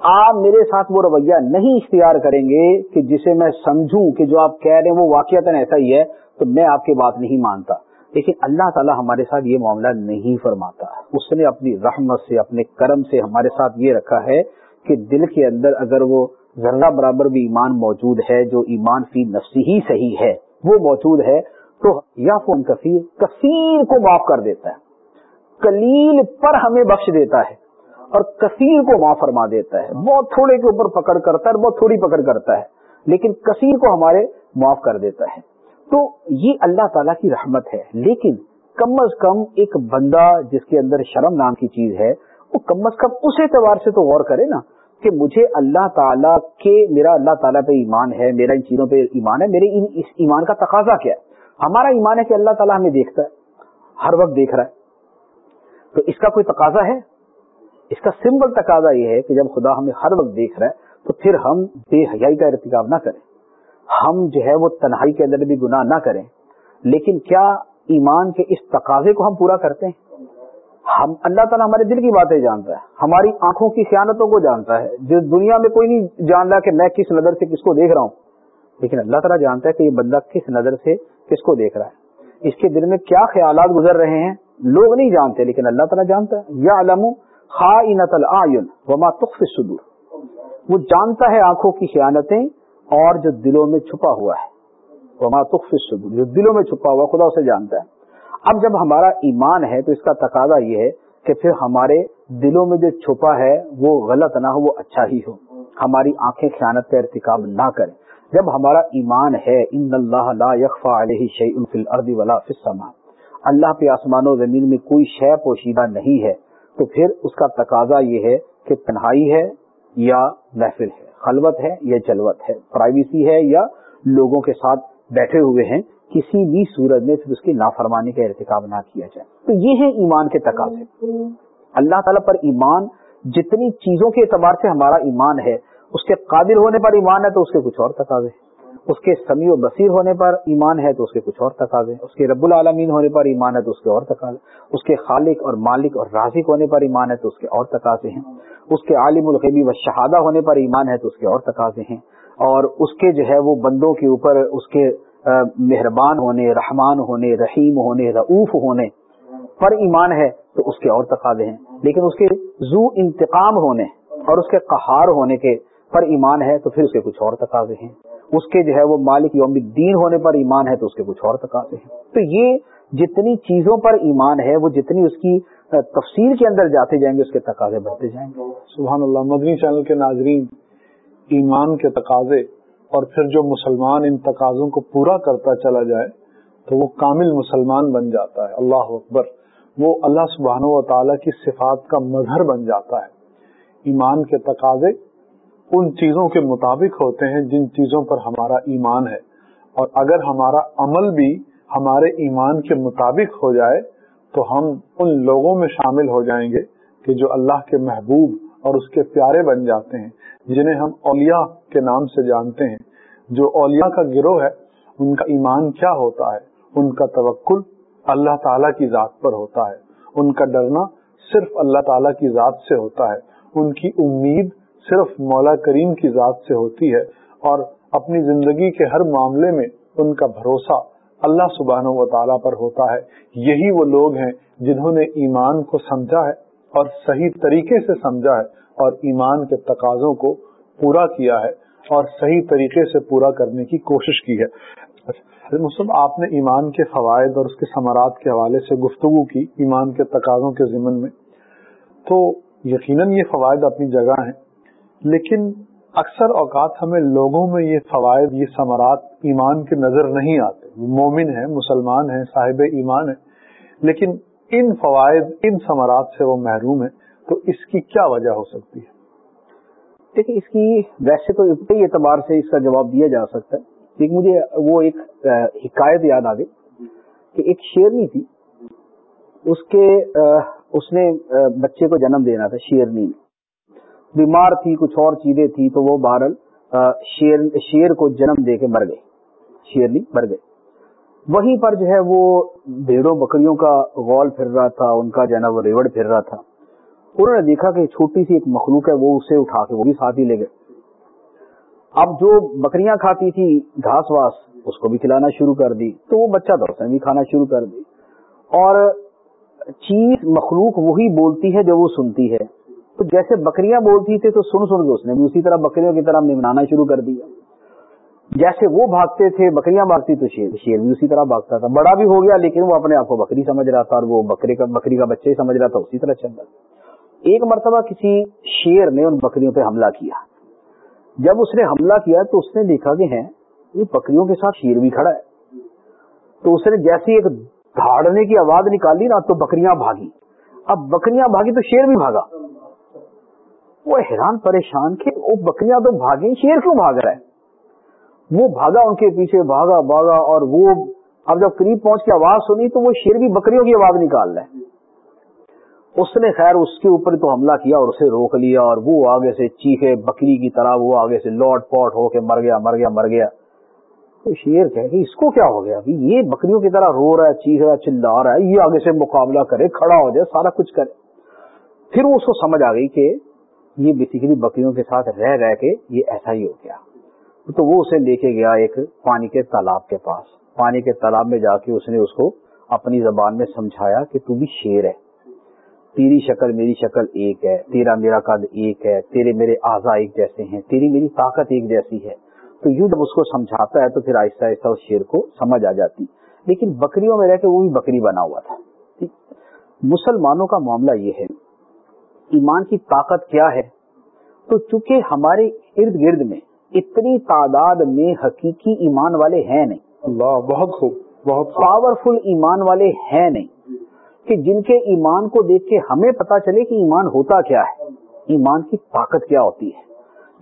آپ میرے ساتھ وہ رویہ نہیں اختیار کریں گے کہ جسے میں سمجھوں کہ جو آپ کہہ رہے ہیں وہ واقعات ایسا ہی ہے، تو میں آپ کی بات نہیں مانتا۔ لیکن اللہ تعالیٰ ہمارے ساتھ یہ معاملہ نہیں فرماتا۔ اس نے اپنی رحمت سے، اپنے کرم سے ہمارے ساتھ یہ رکھا ہے کہ دل کے اندر اگر وہ ذرہ برابر بھی ایمان موجود ہے، جو ایمان فی نفسی ہی صحیح ہے وہ موجود ہے، تو یا فون کثیر کثیر کو معاف کر دیتا ہے۔ کلیل پر ہمیں بخش دیتا ہے اور کثیر کو وہاں فرما دیتا ہے۔ بہت تھوڑے کے اوپر پکڑ کرتا ہے بہت تھوڑی پکڑ کرتا ہے، لیکن کثیر کو ہمارے معاف کر دیتا ہے۔ تو یہ اللہ تعالیٰ کی رحمت ہے، لیکن کم از کم ایک بندہ جس کے اندر شرم نام کی چیز ہے، وہ کم از کم اس اعتبار سے تو غور کرے نا۔ کہ مجھے اللہ تعالیٰ کے میرا اللہ تعالیٰ پہ ایمان ہے، میرا ان چیزوں پہ ایمان ہے، میرے اس ایمان کا تقاضا کیا ہے؟ ہمارا ایمان ہے کہ اللہ تعالیٰ ہمیں دیکھتا ہے، ہر وقت دیکھ رہا ہے۔ تو اس کا کوئی تقاضا ہے؟ اس کا سمبل تقاضا یہ ہے کہ جب خدا ہمیں ہر وقت دیکھ رہا ہے، تو پھر ہم بے حیائی کا ارتکاب نہ کریں۔ ہم جو ہے وہ تنہائی کے اندر بھی گناہ نہ کریں۔ لیکن کیا ایمان کے اس تقاضے کو ہم پورا کرتے ہیں؟ ہم اللہ تعالیٰ ہمارے دل کی باتیں جانتا ہے، ہماری آنکھوں کی خیانتوں کو جانتا ہے۔ جس دنیا میں کوئی نہیں جان رہا کہ میں کس نظر سے کس کو دیکھ رہا ہوں، لیکن اللہ تعالیٰ جانتا ہے کہ یہ بندہ کس نظر سے کس کو دیکھ رہا ہے۔ اس کے دل میں کیا خیالات گزر رہے ہیں، لوگ نہیں جانتے، لیکن اللہ تعالیٰ جانتا ہے۔ یا علم خا وما تخف الصدور۔ وہ جانتا ہے آنکھوں کی خیانتیں اور جو دلوں میں چھپا ہوا ہے۔ وما تخف الصدور۔ جو دلوں میں چھپا ہوا، خدا اسے جانتا ہے۔ اب جب ہمارا ایمان ہے تو اس کا تقاضا یہ ہے کہ پھر ہمارے دلوں میں جو چھپا ہے وہ غلط نہ ہو، وہ اچھا ہی ہو۔ ہماری آنکھیں خیانت کا ارتکاب نہ کریں۔ جب ہمارا ایمان ہے، ان اللہ لا یخفا علیہ شیء فی الارض ولا فی السماء۔ اللہ پہ آسمان و زمین میں کوئی شے پوشیدہ نہیں ہے، تو پھر اس کا تقاضا یہ ہے کہ تنہائی ہے یا محفل ہے، خلوت ہے یا جلوت ہے۔ پرائیویسی ہے یا لوگوں کے ساتھ بیٹھے ہوئے ہیں کسی بھی صورت میں پھر اس کی نافرمانی کا ارتکاب نہ کیا جائے تو یہ ہے ایمان کے تقاضے اللہ تعالیٰ پر ایمان جتنی چیزوں کے اعتبار سے ہمارا ایمان ہے اس کے قابل ہونے پر ایمان ہے تو اس کے کچھ اور تقاضے اس کے سمیع و بصیر ہونے پر ایمان ہے تو اس کے کچھ اور تقاضے اس کے رب العالمین ہونے پر ایمان ہے تو اس کے اور تقاضے اس کے خالق اور مالک اور رازق ہونے پر ایمان ہے تو اس کے اور تقاضے ہیں اس کے عالم الغیبی و شہادہ ہونے پر ایمان ہے تو اس کے اور تقاضے ہیں اور اس کے جو ہے وہ بندوں کے اوپر اس کے مہربان ہونے، رحمان ہونے، رحیم ہونے رعوف ہونے پر ایمان ہے تو اس کے اور تقاضے ہیں۔ لیکن اس کے زو انتقام ہونے اور اس کے قہار ہونے کے پر ایمان ہے تو پھر اس کے کچھ اور تقاضے ہیں۔ اس کے جو ہے وہ مالک یوم الدین ہونے پر ایمان ہے تو اس کے کچھ اور تقاضے ہیں۔ تو یہ جتنی چیزوں پر ایمان ہے وہ جتنی اس کی تفصیل کے اندر جاتے جائیں گے اس کے تقاضے بڑھتے جائیں گے۔ سبحان اللہ، مدنی چینل کے ناظرین، ایمان کے تقاضے اور پھر جو مسلمان ان تقاضوں کو پورا کرتا چلا جائے تو وہ کامل مسلمان بن جاتا ہے۔ اللہ اکبر۔ وہ اللہ سبحانہ و تعالیٰ کی صفات کا مظہر بن جاتا ہے۔ ایمان کے تقاضے ان چیزوں کے مطابق ہوتے ہیں جن چیزوں پر ہمارا ایمان ہے۔ اور اگر ہمارا عمل بھی ہمارے ایمان کے مطابق ہو جائے تو ہم ان لوگوں میں شامل ہو جائیں گے کہ جو اللہ کے محبوب اور اس کے پیارے بن جاتے ہیں۔ جنہیں ہم اولیاء کے نام سے جانتے ہیں، جو اولیاء کا گروہ ہے، ان کا ایمان کیا ہوتا ہے؟ ان کا توکل اللہ تعالیٰ کی ذات پر ہوتا ہے۔ ان کا ڈرنا صرف اللہ تعالیٰ کی ذات سے ہوتا ہے۔ ان کی امید صرف مولا کریم کی ذات سے ہوتی ہے۔ اور اپنی زندگی کے ہر معاملے میں ان کا بھروسہ اللہ سبحانہ و تعالیٰ پر ہوتا ہے۔ یہی وہ لوگ ہیں جنہوں نے ایمان کو سمجھا ہے۔ اور صحیح طریقے سے سمجھا ہے اور ایمان کے تقاضوں کو پورا کیا ہے اور صحیح طریقے سے پورا کرنے کی کوشش کی ہے۔ مسلم، آپ نے ایمان کے فوائد اور اس کے ثمرات کے حوالے سے گفتگو کی ایمان کے تقاضوں کے ضمن میں۔ تو یقیناً یہ فوائد اپنی جگہ ہیں، لیکن اکثر اوقات ہمیں لوگوں میں یہ فوائد، یہ ثمرات ایمان کے نظر نہیں آتے۔ مومن ہیں، مسلمان ہیں، صاحب ایمان ہیں، لیکن ان فوائد، ان ثمرات سے وہ محروم ہیں، تو اس کی کیا وجہ ہو سکتی ہے؟ دیکھیں، اس کی ویسے تو ابتدائی اعتبار سے اس کا جواب دیا جا سکتا ہے، لیکن مجھے وہ ایک حکایت یاد آ گئی کہ ایک شیرنی تھی۔ اس کے اس نے بچے کو جنم دینا تھا شیرنی بیمار تھی، کچھ اور چیزیں تھی تو وہ بہرل شیر شیر کو جنم دے کے مر گئے۔ شیرنی مر گئے۔ وہیں پر جو ہے وہ بھیڑوں بکریوں کا غول پھر رہا تھا، ان کا جو ہے نا وہ ریوڑ پھر رہا تھا۔ انہوں نے دیکھا کہ چھوٹی سی ایک مخلوق ہے، وہ اسے اٹھا کے، وہ بھی ساتھ ہی لے گئے۔ اب جو بکریاں کھاتی تھی گھاس واس، اس کو بھی کھلانا شروع کر دی۔ تو وہ بچہ تھا، اس نے بھی کھانا شروع کر دی۔ اور چیز مخلوق وہی بولتی ہے جو وہ سنتی ہے۔ تو جیسے بکریاں بولتی تھی تو سن سن کے اس نے بھی اسی طرح بکریوں کی طرح نمنانا شروع کر دیا۔ جیسے وہ بھاگتے تھے، بکریاں بھاگتی تو شیر شیر بھی اسی طرح بھاگتا تھا۔ بڑا بھی ہو گیا، لیکن وہ اپنے آپ کو بکری سمجھ رہا تھا اور وہ بکری کا بکری کا بچے سمجھ رہا تھا، اسی طرح چل رہا تھا۔ ایک مرتبہ کسی شیر نے ان بکریوں پہ حملہ کیا۔ جب اس نے حملہ کیا تو اس نے دیکھا کہ ہیں، یہ بکریوں کے ساتھ شیر بھی کھڑا ہے۔ تو اس نے جیسی ایک دھاڑنے کی آواز نکالی نا تو بکریاں بھاگی اب بکریاں بھاگی تو شیر بھی بھاگا۔ وہ حیران پریشان کہ وہ بکریاں تو بھاگی شیر کیوں بھاگ رہا ہے؟ وہ بھاگا ان کے پیچھے، بھاگا بھاگا، اور وہ اب جب قریب پہنچ کے آواز سنی تو وہ شیر بھی بکریوں کی آواز نکال رہا ہے اس نے خیر اس کے اوپر تو حملہ کیا اور اسے روک لیا اور وہ آگے سے چیخے، بکری کی طرح وہ آگے سے لوٹ پوٹ ہو کے مر گیا مر گیا مر گیا۔ تو شیر کہ اس کو کیا ہو گیا؟ یہ بکریوں کی طرح رو رہا ہے، چیخ رہا ہے، چلا رہا ہے، یہ آگے سے مقابلہ کرے، کھڑا ہو جائے، سارا کچھ کرے۔ پھر وہ اس کو سمجھ آ گئی کہ یہ بیسیکلی بکریوں کے ساتھ رہ رہ کے یہ ایسا ہی ہو گیا۔ تو وہ اسے لے کے گیا ایک پانی کے تالاب کے پاس۔ پانی کے تالاب میں جا کے اس نے اس کو اپنی زبان میں سمجھایا کہ تو بھی شیر ہے۔ تیری شکل میری شکل ایک ہے، تیرا میرا قد ایک ہے، تیرے میرے اعضا ایک جیسے ہیں، تیری میری طاقت ایک جیسی ہے۔ تو یوں جب اس کو سمجھاتا ہے تو پھر آہستہ آہستہ اس شیر کو سمجھ آ جاتی۔ لیکن بکریوں میں رہ کے وہ بھی بکری بنا ہوا تھا۔ مسلمانوں کا معاملہ یہ ہے، ایمان کی طاقت کیا ہے؟ تو چونکہ ہمارے ارد گرد میں اتنی تعداد میں حقیقی ایمان والے ہیں نہیں۔ اللہ بہت خوب بہت پاورفل ایمان والے ہیں نہیں۔ کہ جن کے ایمان کو دیکھ کے ہمیں پتا چلے کہ ایمان ہوتا کیا ہے ایمان کی طاقت کیا ہوتی ہے۔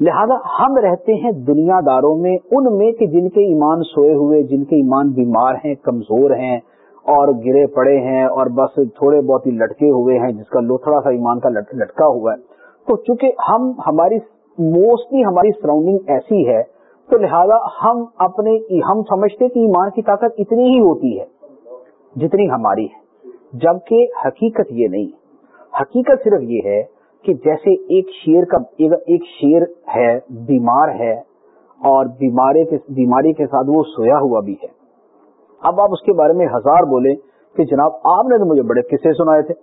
لہذا ہم رہتے ہیں دنیا داروں میں ان میں کہ جن کے ایمان سوئے ہوئے جن کے ایمان بیمار ہیں کمزور ہیں اور گرے پڑے ہیں اور بس تھوڑے بہت ہی لٹکے ہوئے ہیں جس کا لوتھڑا سا ایمان کا لٹکا ہوا ہے۔ تو چونکہ ہم ہماری موسٹلی ہماری سراؤنڈنگ ایسی ہے، تو لہذا ہم اپنے ہم سمجھتے کہ ایمان کی طاقت اتنی ہی ہوتی ہے جتنی ہماری ہے، جبکہ حقیقت یہ نہیں۔ حقیقت صرف یہ ہے کہ جیسے ایک شیر کا ایک شیر ہے، بیمار ہے، اور بیماری کے بیماری کے ساتھ وہ سویا ہوا بھی ہے۔ اب آپ اس کے بارے میں ہزار بولے کہ جناب آپ نے تو مجھے بڑے قصے سنائے تھے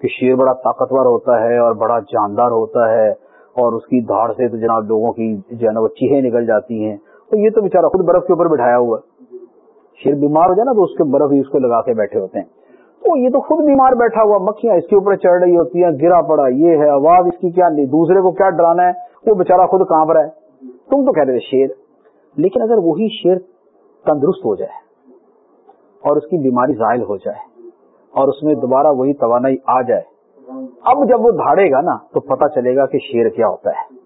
کہ شیر بڑا طاقتور ہوتا ہے اور بڑا جاندار ہوتا ہے۔ اور اس کی دھاڑ سے تو جناب لوگوں کی جو ہے نا وہ چیہیں نکل جاتی ہیں۔ تو یہ تو بےچارا خود برف کے اوپر بٹھایا ہوا شیر بیمار ہو جائے نا تو اس کے برف ہی اس کو لگا کے بیٹھے ہوتے ہیں۔ تو یہ تو خود بیمار بیٹھا ہوا، مکھیاں اس کے اوپر چڑھ رہی ہوتی ہیں، گرا پڑا، یہ ہے آواز، اس کی کیا نہیں دوسرے کو کیا ڈرانا ہے؟ وہ بےچارا خود کانپ رہا ہے۔ تم تو کہہ رہے شیر۔ لیکن اگر وہی شیر تندرست ہو جائے اور اس کی بیماری زائل ہو جائے اور اس میں دوبارہ وہی توانائی آ جائے اب جب وہ دھاڑے گا نا تو پتا چلے گا کہ شیر کیا ہوتا ہے۔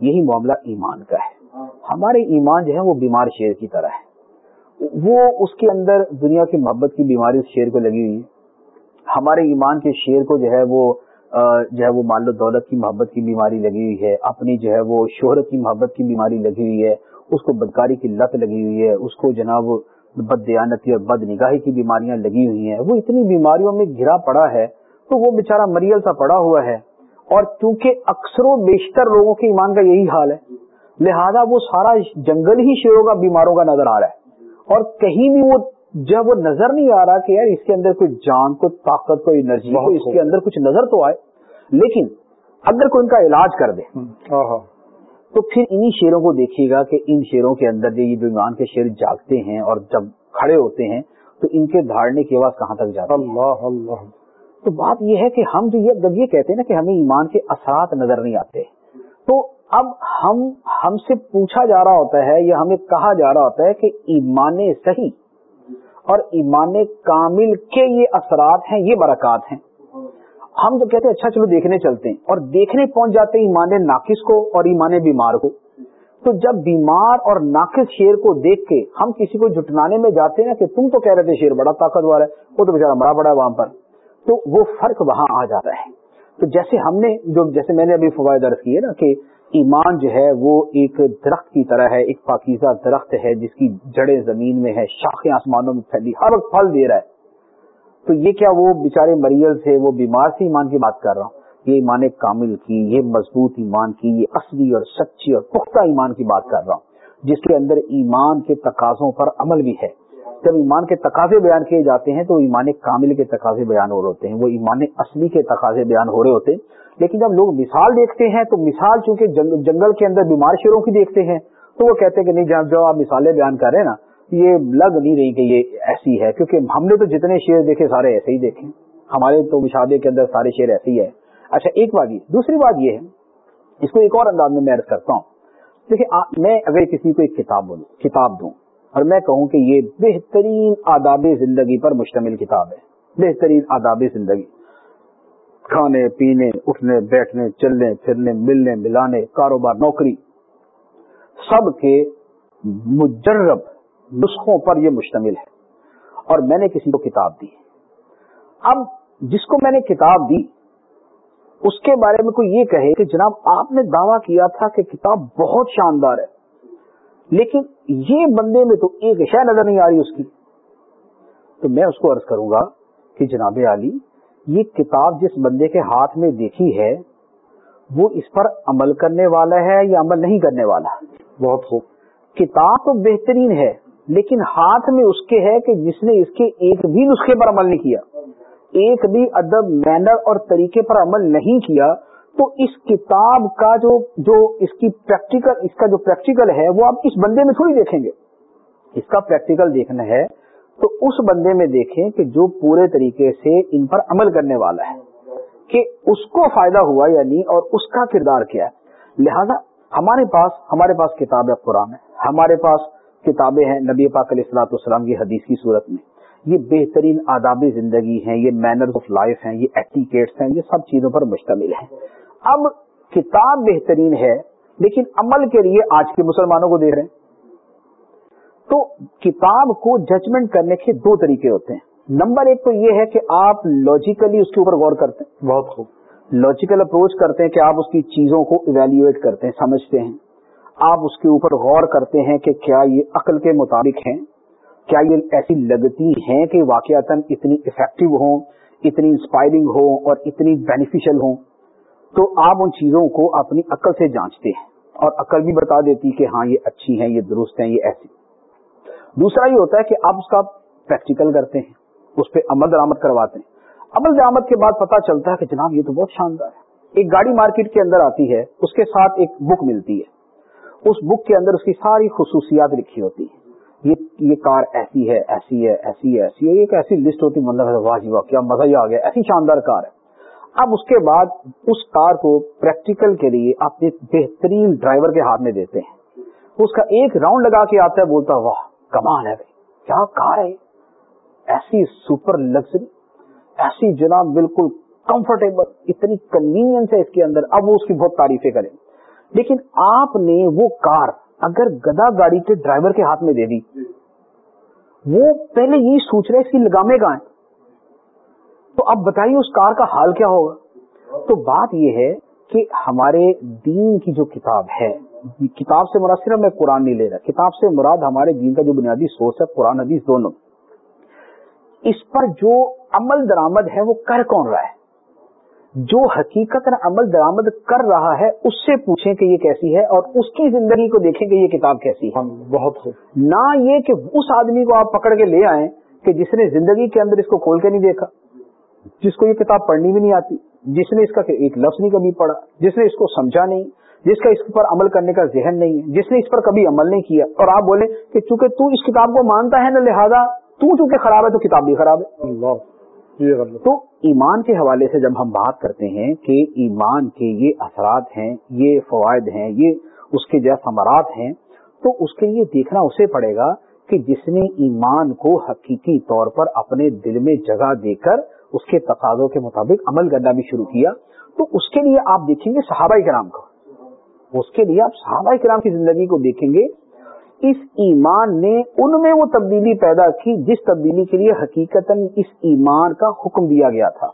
یہی معاملہ ایمان کا ہے۔ ہمارے ایمان جو ہے وہ بیمار شیر کی طرح ہے۔ وہ اس کے اندر دنیا کی محبت کی بیماری اس شیر کو لگی ہوئی ہے۔ ہمارے ایمان کے شیر کو جو ہے وہ جو ہے وہ مال و دولت کی محبت کی بیماری لگی ہوئی ہے۔ اپنی جو ہے وہ شہرت کی محبت کی بیماری لگی ہوئی ہے۔ اس کو بدکاری کی لت لگی ہوئی ہے۔ اس کو جناب بد دیانتی اور بد نگاہی کی بیماریاں لگی ہوئی ہیں۔ وہ اتنی بیماریوں میں گرا پڑا ہے تو وہ بےچارا مریل سا پڑا ہوا ہے۔ اور چونکہ اکثر و بیشتر لوگوں کے ایمان کا یہی حال ہے لہذا وہ سارا جنگل ہی شیروں کا بیماروں کا نظر آ رہا ہے۔ اور کہیں بھی وہ جب وہ نظر نہیں آ رہا کہ یار اس کے اندر کوئی جان کوئی طاقت کوئی انرجی ہو اس کے اندر کچھ نظر تو آئے لیکن اگر کوئی ان کا علاج کر دے تو پھر انہی شیروں کو دیکھیے گا کہ ان شیروں کے اندر جو یہ بیمان کے شیر جاگتے ہیں اور جب کھڑے ہوتے ہیں تو ان کے دھاڑنے کی آواز کہاں تک جاتی اللہ اللہ۔ تو بات یہ ہے کہ ہم جو یہ جب یہ کہتے ہیں نا کہ ہمیں ایمان کے اثرات نظر نہیں آتے، تو اب ہم ہم سے پوچھا جا رہا ہوتا ہے یا ہمیں کہا جا رہا ہوتا ہے کہ ایمان صحیح اور ایمان کامل کے یہ اثرات ہیں، یہ برکات ہیں۔ ہم تو کہتے ہیں اچھا چلو دیکھنے چلتے ہیں۔ اور دیکھنے پہنچ جاتے ہیں ایمان ناقص کو اور ایمان بیمار کو۔ تو جب بیمار اور ناقص شیر کو دیکھ کے ہم کسی کو جٹنانے میں جاتے ہیں کہ تم تو کہہ رہے تھے شیر بڑا طاقتور ہے، وہ تو بےچارا مرا بڑا ہے وہاں پر۔ تو وہ فرق وہاں آ جاتا ہے۔ تو جیسے ہم نے جو جیسے میں نے ابھی فوائد درج کیے نا کہ ایمان جو ہے وہ ایک درخت کی طرح ہے، ایک پاکیزہ درخت ہے جس کی جڑیں زمین میں ہے شاخیں آسمانوں میں پھیلی، ہر وقت پھل دے رہا ہے۔ تو یہ کیا وہ بےچارے مریض تھے وہ بیمار سے ایمان کی بات کر رہا ہوں؟ یہ ایمان کامل کی، یہ مضبوط ایمان کی، یہ اصلی اور سچی اور پختہ ایمان کی بات کر رہا ہوں۔ جس کے اندر ایمان کے تقاضوں پر عمل بھی ہے۔ جب ایمان کے تقاضے بیان کیے جاتے ہیں تو ایمان کامل کے تقاضے بیان ہو رہے ہوتے ہیں، وہ ایمان اصلی کے تقاضے بیان ہو رہے ہوتے ہیں۔ لیکن جب لوگ مثال دیکھتے ہیں تو مثال چونکہ جنگل کے اندر بیمار شیروں کی دیکھتے ہیں، تو وہ کہتے ہیں کہ نہیں جب جو آپ مثالیں بیان کر رہے ہیں نا، یہ لگ نہیں رہی کہ یہ ایسی ہے، کیونکہ ہم نے تو جتنے شیر دیکھے سارے ایسے ہی دیکھے ہمارے تو مشاہدے کے اندر سارے شیر ایسے ہی ہے اچھا ایک بات یہ، دوسری بات یہ ہے، اس کو ایک اور انداز میں میں عرض کرتا ہوں۔ دیکھیں میں اگر کسی کو ایک کتاب بولوں، کتاب دوں اور میں کہوں کہ یہ بہترین آداب زندگی پر مشتمل کتاب ہے۔ بہترین آداب زندگی۔ کھانے، پینے، اٹھنے، بیٹھنے، چلنے، پھرنے، ملنے، ملانے، کاروبار، نوکری۔ سب کے مجرب نسخوں پر یہ مشتمل ہے۔ اور میں نے کسی کو کتاب دی۔ اب جس کو میں نے کتاب دی، اس کے بارے میں کوئی یہ کہے کہ جناب آپ نے دعویٰ کیا تھا کہ کتاب بہت شاندار ہے۔ لیکن یہ بندے میں تو ایک شہ نظر نہیں آ رہی اس کی۔ تو میں اس کو عرض کروں گا کہ جناب علی یہ کتاب جس بندے کے ہاتھ میں دیکھی ہے، وہ اس پر عمل کرنے والا ہے یا عمل نہیں کرنے والا؟ بہت خوب۔ کتاب تو بہترین ہے، لیکن ہاتھ میں اس کے ہے کہ جس نے اس کے ایک بھی نسخے پر عمل نہیں کیا۔ ایک بھی ادب، مینر اور طریقے پر عمل نہیں کیا تو اس کتاب کا جو جو اس کی پریکٹیکل اس کا جو پریکٹیکل ہے، وہ آپ اس بندے میں تھوڑی دیکھیں گے۔ اس کا پریکٹیکل دیکھنا ہے تو اس بندے میں دیکھیں کہ جو پورے طریقے سے ان پر عمل کرنے والا ہے، کہ اس کو فائدہ ہوا یا نہیں اور اس کا کردار کیا ہے۔ لہذا ہمارے پاس ہمارے پاس کتاب قرآن ہے۔ ہمارے پاس کتابیں ہیں نبی پاک علیہ السلاۃ والسلام کی حدیث کی صورت میں۔ یہ بہترین آداب زندگی ہیں، یہ مینرز آف لائف ہیں، یہ ایٹیکیٹس ہیں، یہ سب چیزوں پر مشتمل ہیں۔ اب کتاب بہترین ہے لیکن عمل کے لیے آج کے مسلمانوں کو دیکھ رہے ہیں۔ تو کتاب کو ججمنٹ کرنے کے دو طریقے ہوتے ہیں۔ نمبر ایک تو یہ ہے کہ آپ لاجیکلی اس کے اوپر غور کرتے ہیں۔ بہت خوب۔ لاجیکل اپروچ کرتے ہیں کہ آپ اس کی چیزوں کو ایویلویٹ کرتے ہیں سمجھتے ہیں۔ آپ اس کے اوپر غور کرتے ہیں کہ کیا یہ عقل کے مطابق ہیں۔ کیا یہ ایسی لگتی ہیں کہ واقعات اتنی افیکٹو ہوں اتنی انسپائرنگ ہوں اور اتنی بینیفیشل ہوں۔ تو آپ ان چیزوں کو اپنی عقل سے جانچتے ہیں اور عقل بھی بتا دیتی کہ ہاں یہ اچھی ہیں، یہ درست ہیں، یہ ایسی۔ دوسرا یہ ہوتا ہے کہ آپ اس کا پریکٹیکل کرتے ہیں، اس پہ عمل درآمد کرواتے ہیں۔ عمل درآمد کے بعد پتا چلتا ہے کہ جناب، یہ تو بہت شاندار ہے۔ ایک گاڑی مارکیٹ کے اندر آتی ہے، اس کے ساتھ ایک بک ملتی ہے۔ اس بک کے اندر اس کی ساری خصوصیات لکھی ہوتی ہیں۔ یہ یہ کار ایسی ہے ایسی ہے ایسی ہے ایسی ہے، ایک ایسی لسٹ ہوتی مطلب واہ جی واہ، کیا مزہ ہی آ گیا، ایسی شاندار کار ہے۔ اب اس کے بعد اس کار کو پریکٹیکل کے لیے آپ ایک بہترین ڈرائیور کے ہاتھ میں دیتے ہیں۔ اس کا ایک راؤنڈ لگا کے آتا ہے، بولتا واہ، کمال ہے کیا کار ہے ایسی سپر لگژری، ایسی جناب بالکل کمفرٹیبل، اتنی کنوینئنس ہے اس کے اندر، اب وہ اس کی بہت تعریفیں کریں۔ لیکن آپ نے وہ کار اگر گدا گاڑی کے ڈرائیور کے ہاتھ میں دے دی، وہ پہلے یہ سوچ رہے اس کی لگامے کہاں ہیں؟ تو اب بتائیے اس کار کا حال کیا ہوگا؟ تو بات یہ ہے کہ ہمارے دین کی جو کتاب ہے کتاب سے مراد صرف میں قرآن نہیں لے رہا کتاب سے مراد ہمارے دین کا جو بنیادی سورس ہے قرآن حدیث دونوں۔ اس پر جو عمل درآمد ہے وہ کر کون رہا ہے؟ جو حقیقت عمل درآمد کر رہا ہے اس سے پوچھیں کہ یہ کیسی ہے اور اس کی زندگی کو دیکھیں کہ یہ کتاب کیسی ہے۔ بہت خوب نہ یہ کہ اس آدمی کو آپ پکڑ کے لے آئیں کہ جس نے زندگی کے اندر اس کو کھول کے نہیں دیکھا۔ جس کو یہ کتاب پڑھنی بھی نہیں آتی جس نے اس کا ایک لفظ نہیں کبھی پڑھا جس نے اس کو سمجھا نہیں جس کا اس پر عمل کرنے کا ذہن نہیں ہے جس نے اس پر کبھی عمل نہیں کیا اور آپ بولے کہ چونکہ تو اس کتاب کو مانتا ہے نا لہٰذا تو چونکہ خراب ہے تو کتاب بھی خراب ہے۔ تو ایمان کے حوالے سے جب ہم بات کرتے ہیں کہ ایمان کے یہ اثرات ہیں یہ فوائد ہیں یہ اس کے جو ثمرات ہیں تو اس کے لیے دیکھنا اسے پڑے گا کہ جس نے ایمان کو حقیقی طور پر اپنے دل میں جگہ دے کر اس کے تقاضوں کے مطابق عمل کرنا بھی شروع کیا، تو اس کے لیے آپ دیکھیں گے صحابہ کرام کو اس کے لیے آپ صحابہ کرام کی زندگی کو دیکھیں گے، اس ایمان نے ان میں وہ تبدیلی پیدا کی جس تبدیلی کے لیے حقیقت اس ایمان کا حکم دیا گیا تھا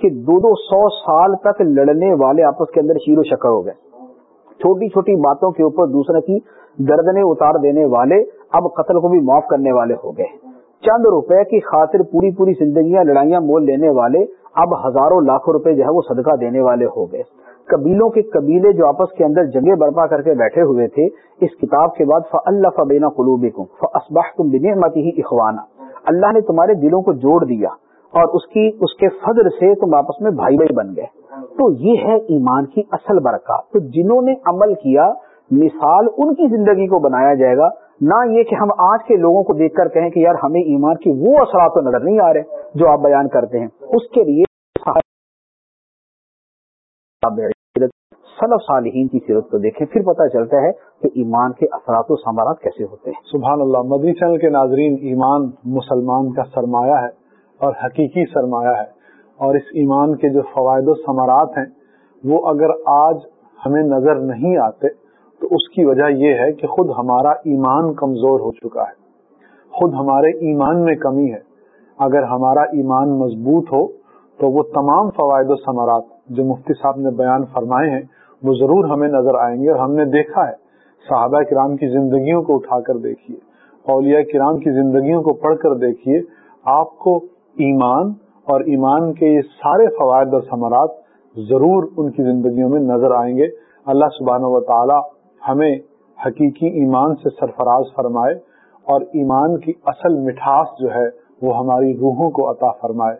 کہ دو دو سو سال تک لڑنے والے آپس کے اندر شیر و شکر ہو گئے۔ چھوٹی چھوٹی باتوں کے اوپر دوسرے کی گردنے اتار دینے والے اب قتل کو بھی معاف کرنے والے ہو گئے۔ چند روپے کی خاطر پوری پوری زندگیاں لڑائیاں مول لینے والے اب ہزاروں لاکھوں روپے جو ہے وہ صدقہ دینے والے ہو گئے۔ قبیلوں کے قبیلے جو آپس کے اندر جگہ برپا کر کے بیٹھے ہوئے تھے، اس کتاب کے بعد اللہ فبینا قلوب تم ہی اخوانا اللہ نے تمہارے دلوں کو جوڑ دیا اور اس کی، اس کے فضر سے تم آپس میں بھائی بھائی بن گئے۔ تو یہ ہے ایمان کی اصل برکات۔ تو جنہوں نے عمل کیا، مثال ان کی زندگی کو بنایا جائے گا نہ یہ کہ ہم آج کے لوگوں کو دیکھ کر کہیں کہ یار ہمیں ایمان کی وہ اثرات تو نظر نہیں آ رہے جو آپ بیان کرتے ہیں۔ اس کے لیے سلف صالحین کی سیرت کو دیکھیں، پھر پتہ چلتا ہے کہ ایمان کے اثرات و ثمرات کیسے ہوتے ہیں۔ سبحان اللہ مدنی چینل کے ناظرین، ایمان مسلمان کا سرمایہ ہے اور حقیقی سرمایہ ہے۔ اور اس ایمان کے جو فوائد و ثمرات ہیں، وہ اگر آج ہمیں نظر نہیں آتے تو اس کی وجہ یہ ہے کہ خود ہمارا ایمان کمزور ہو چکا ہے۔ خود ہمارے ایمان میں کمی ہے۔ اگر ہمارا ایمان مضبوط ہو تو وہ تمام فوائد و ثمرات جو مفتی صاحب نے بیان فرمائے ہیں، وہ ضرور ہمیں نظر آئیں گے اور ہم نے دیکھا ہے۔ صحابہ کرام کی زندگیوں کو اٹھا کر دیکھیے، اولیاء کرام کی زندگیوں کو پڑھ کر دیکھیے، آپ کو ایمان اور ایمان کے یہ سارے فوائد اور ثمرات ضرور ان کی زندگیوں میں نظر آئیں گے۔ اللہ سبحانہ و تعالی ہمیں حقیقی ایمان سے سرفراز فرمائے اور ایمان کی اصل مٹھاس جو ہے وہ ہماری روحوں کو عطا فرمائے۔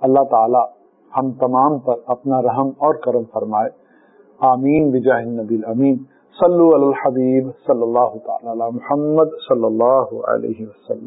اللہ تعالی ہم تمام پر اپنا رحم اور کرم فرمائے۔ آمین۔ بجاہ النبی الامین۔ صلو علی الحبیب صلی اللہ تعالی علی محمد صلی اللہ علیہ وسلم۔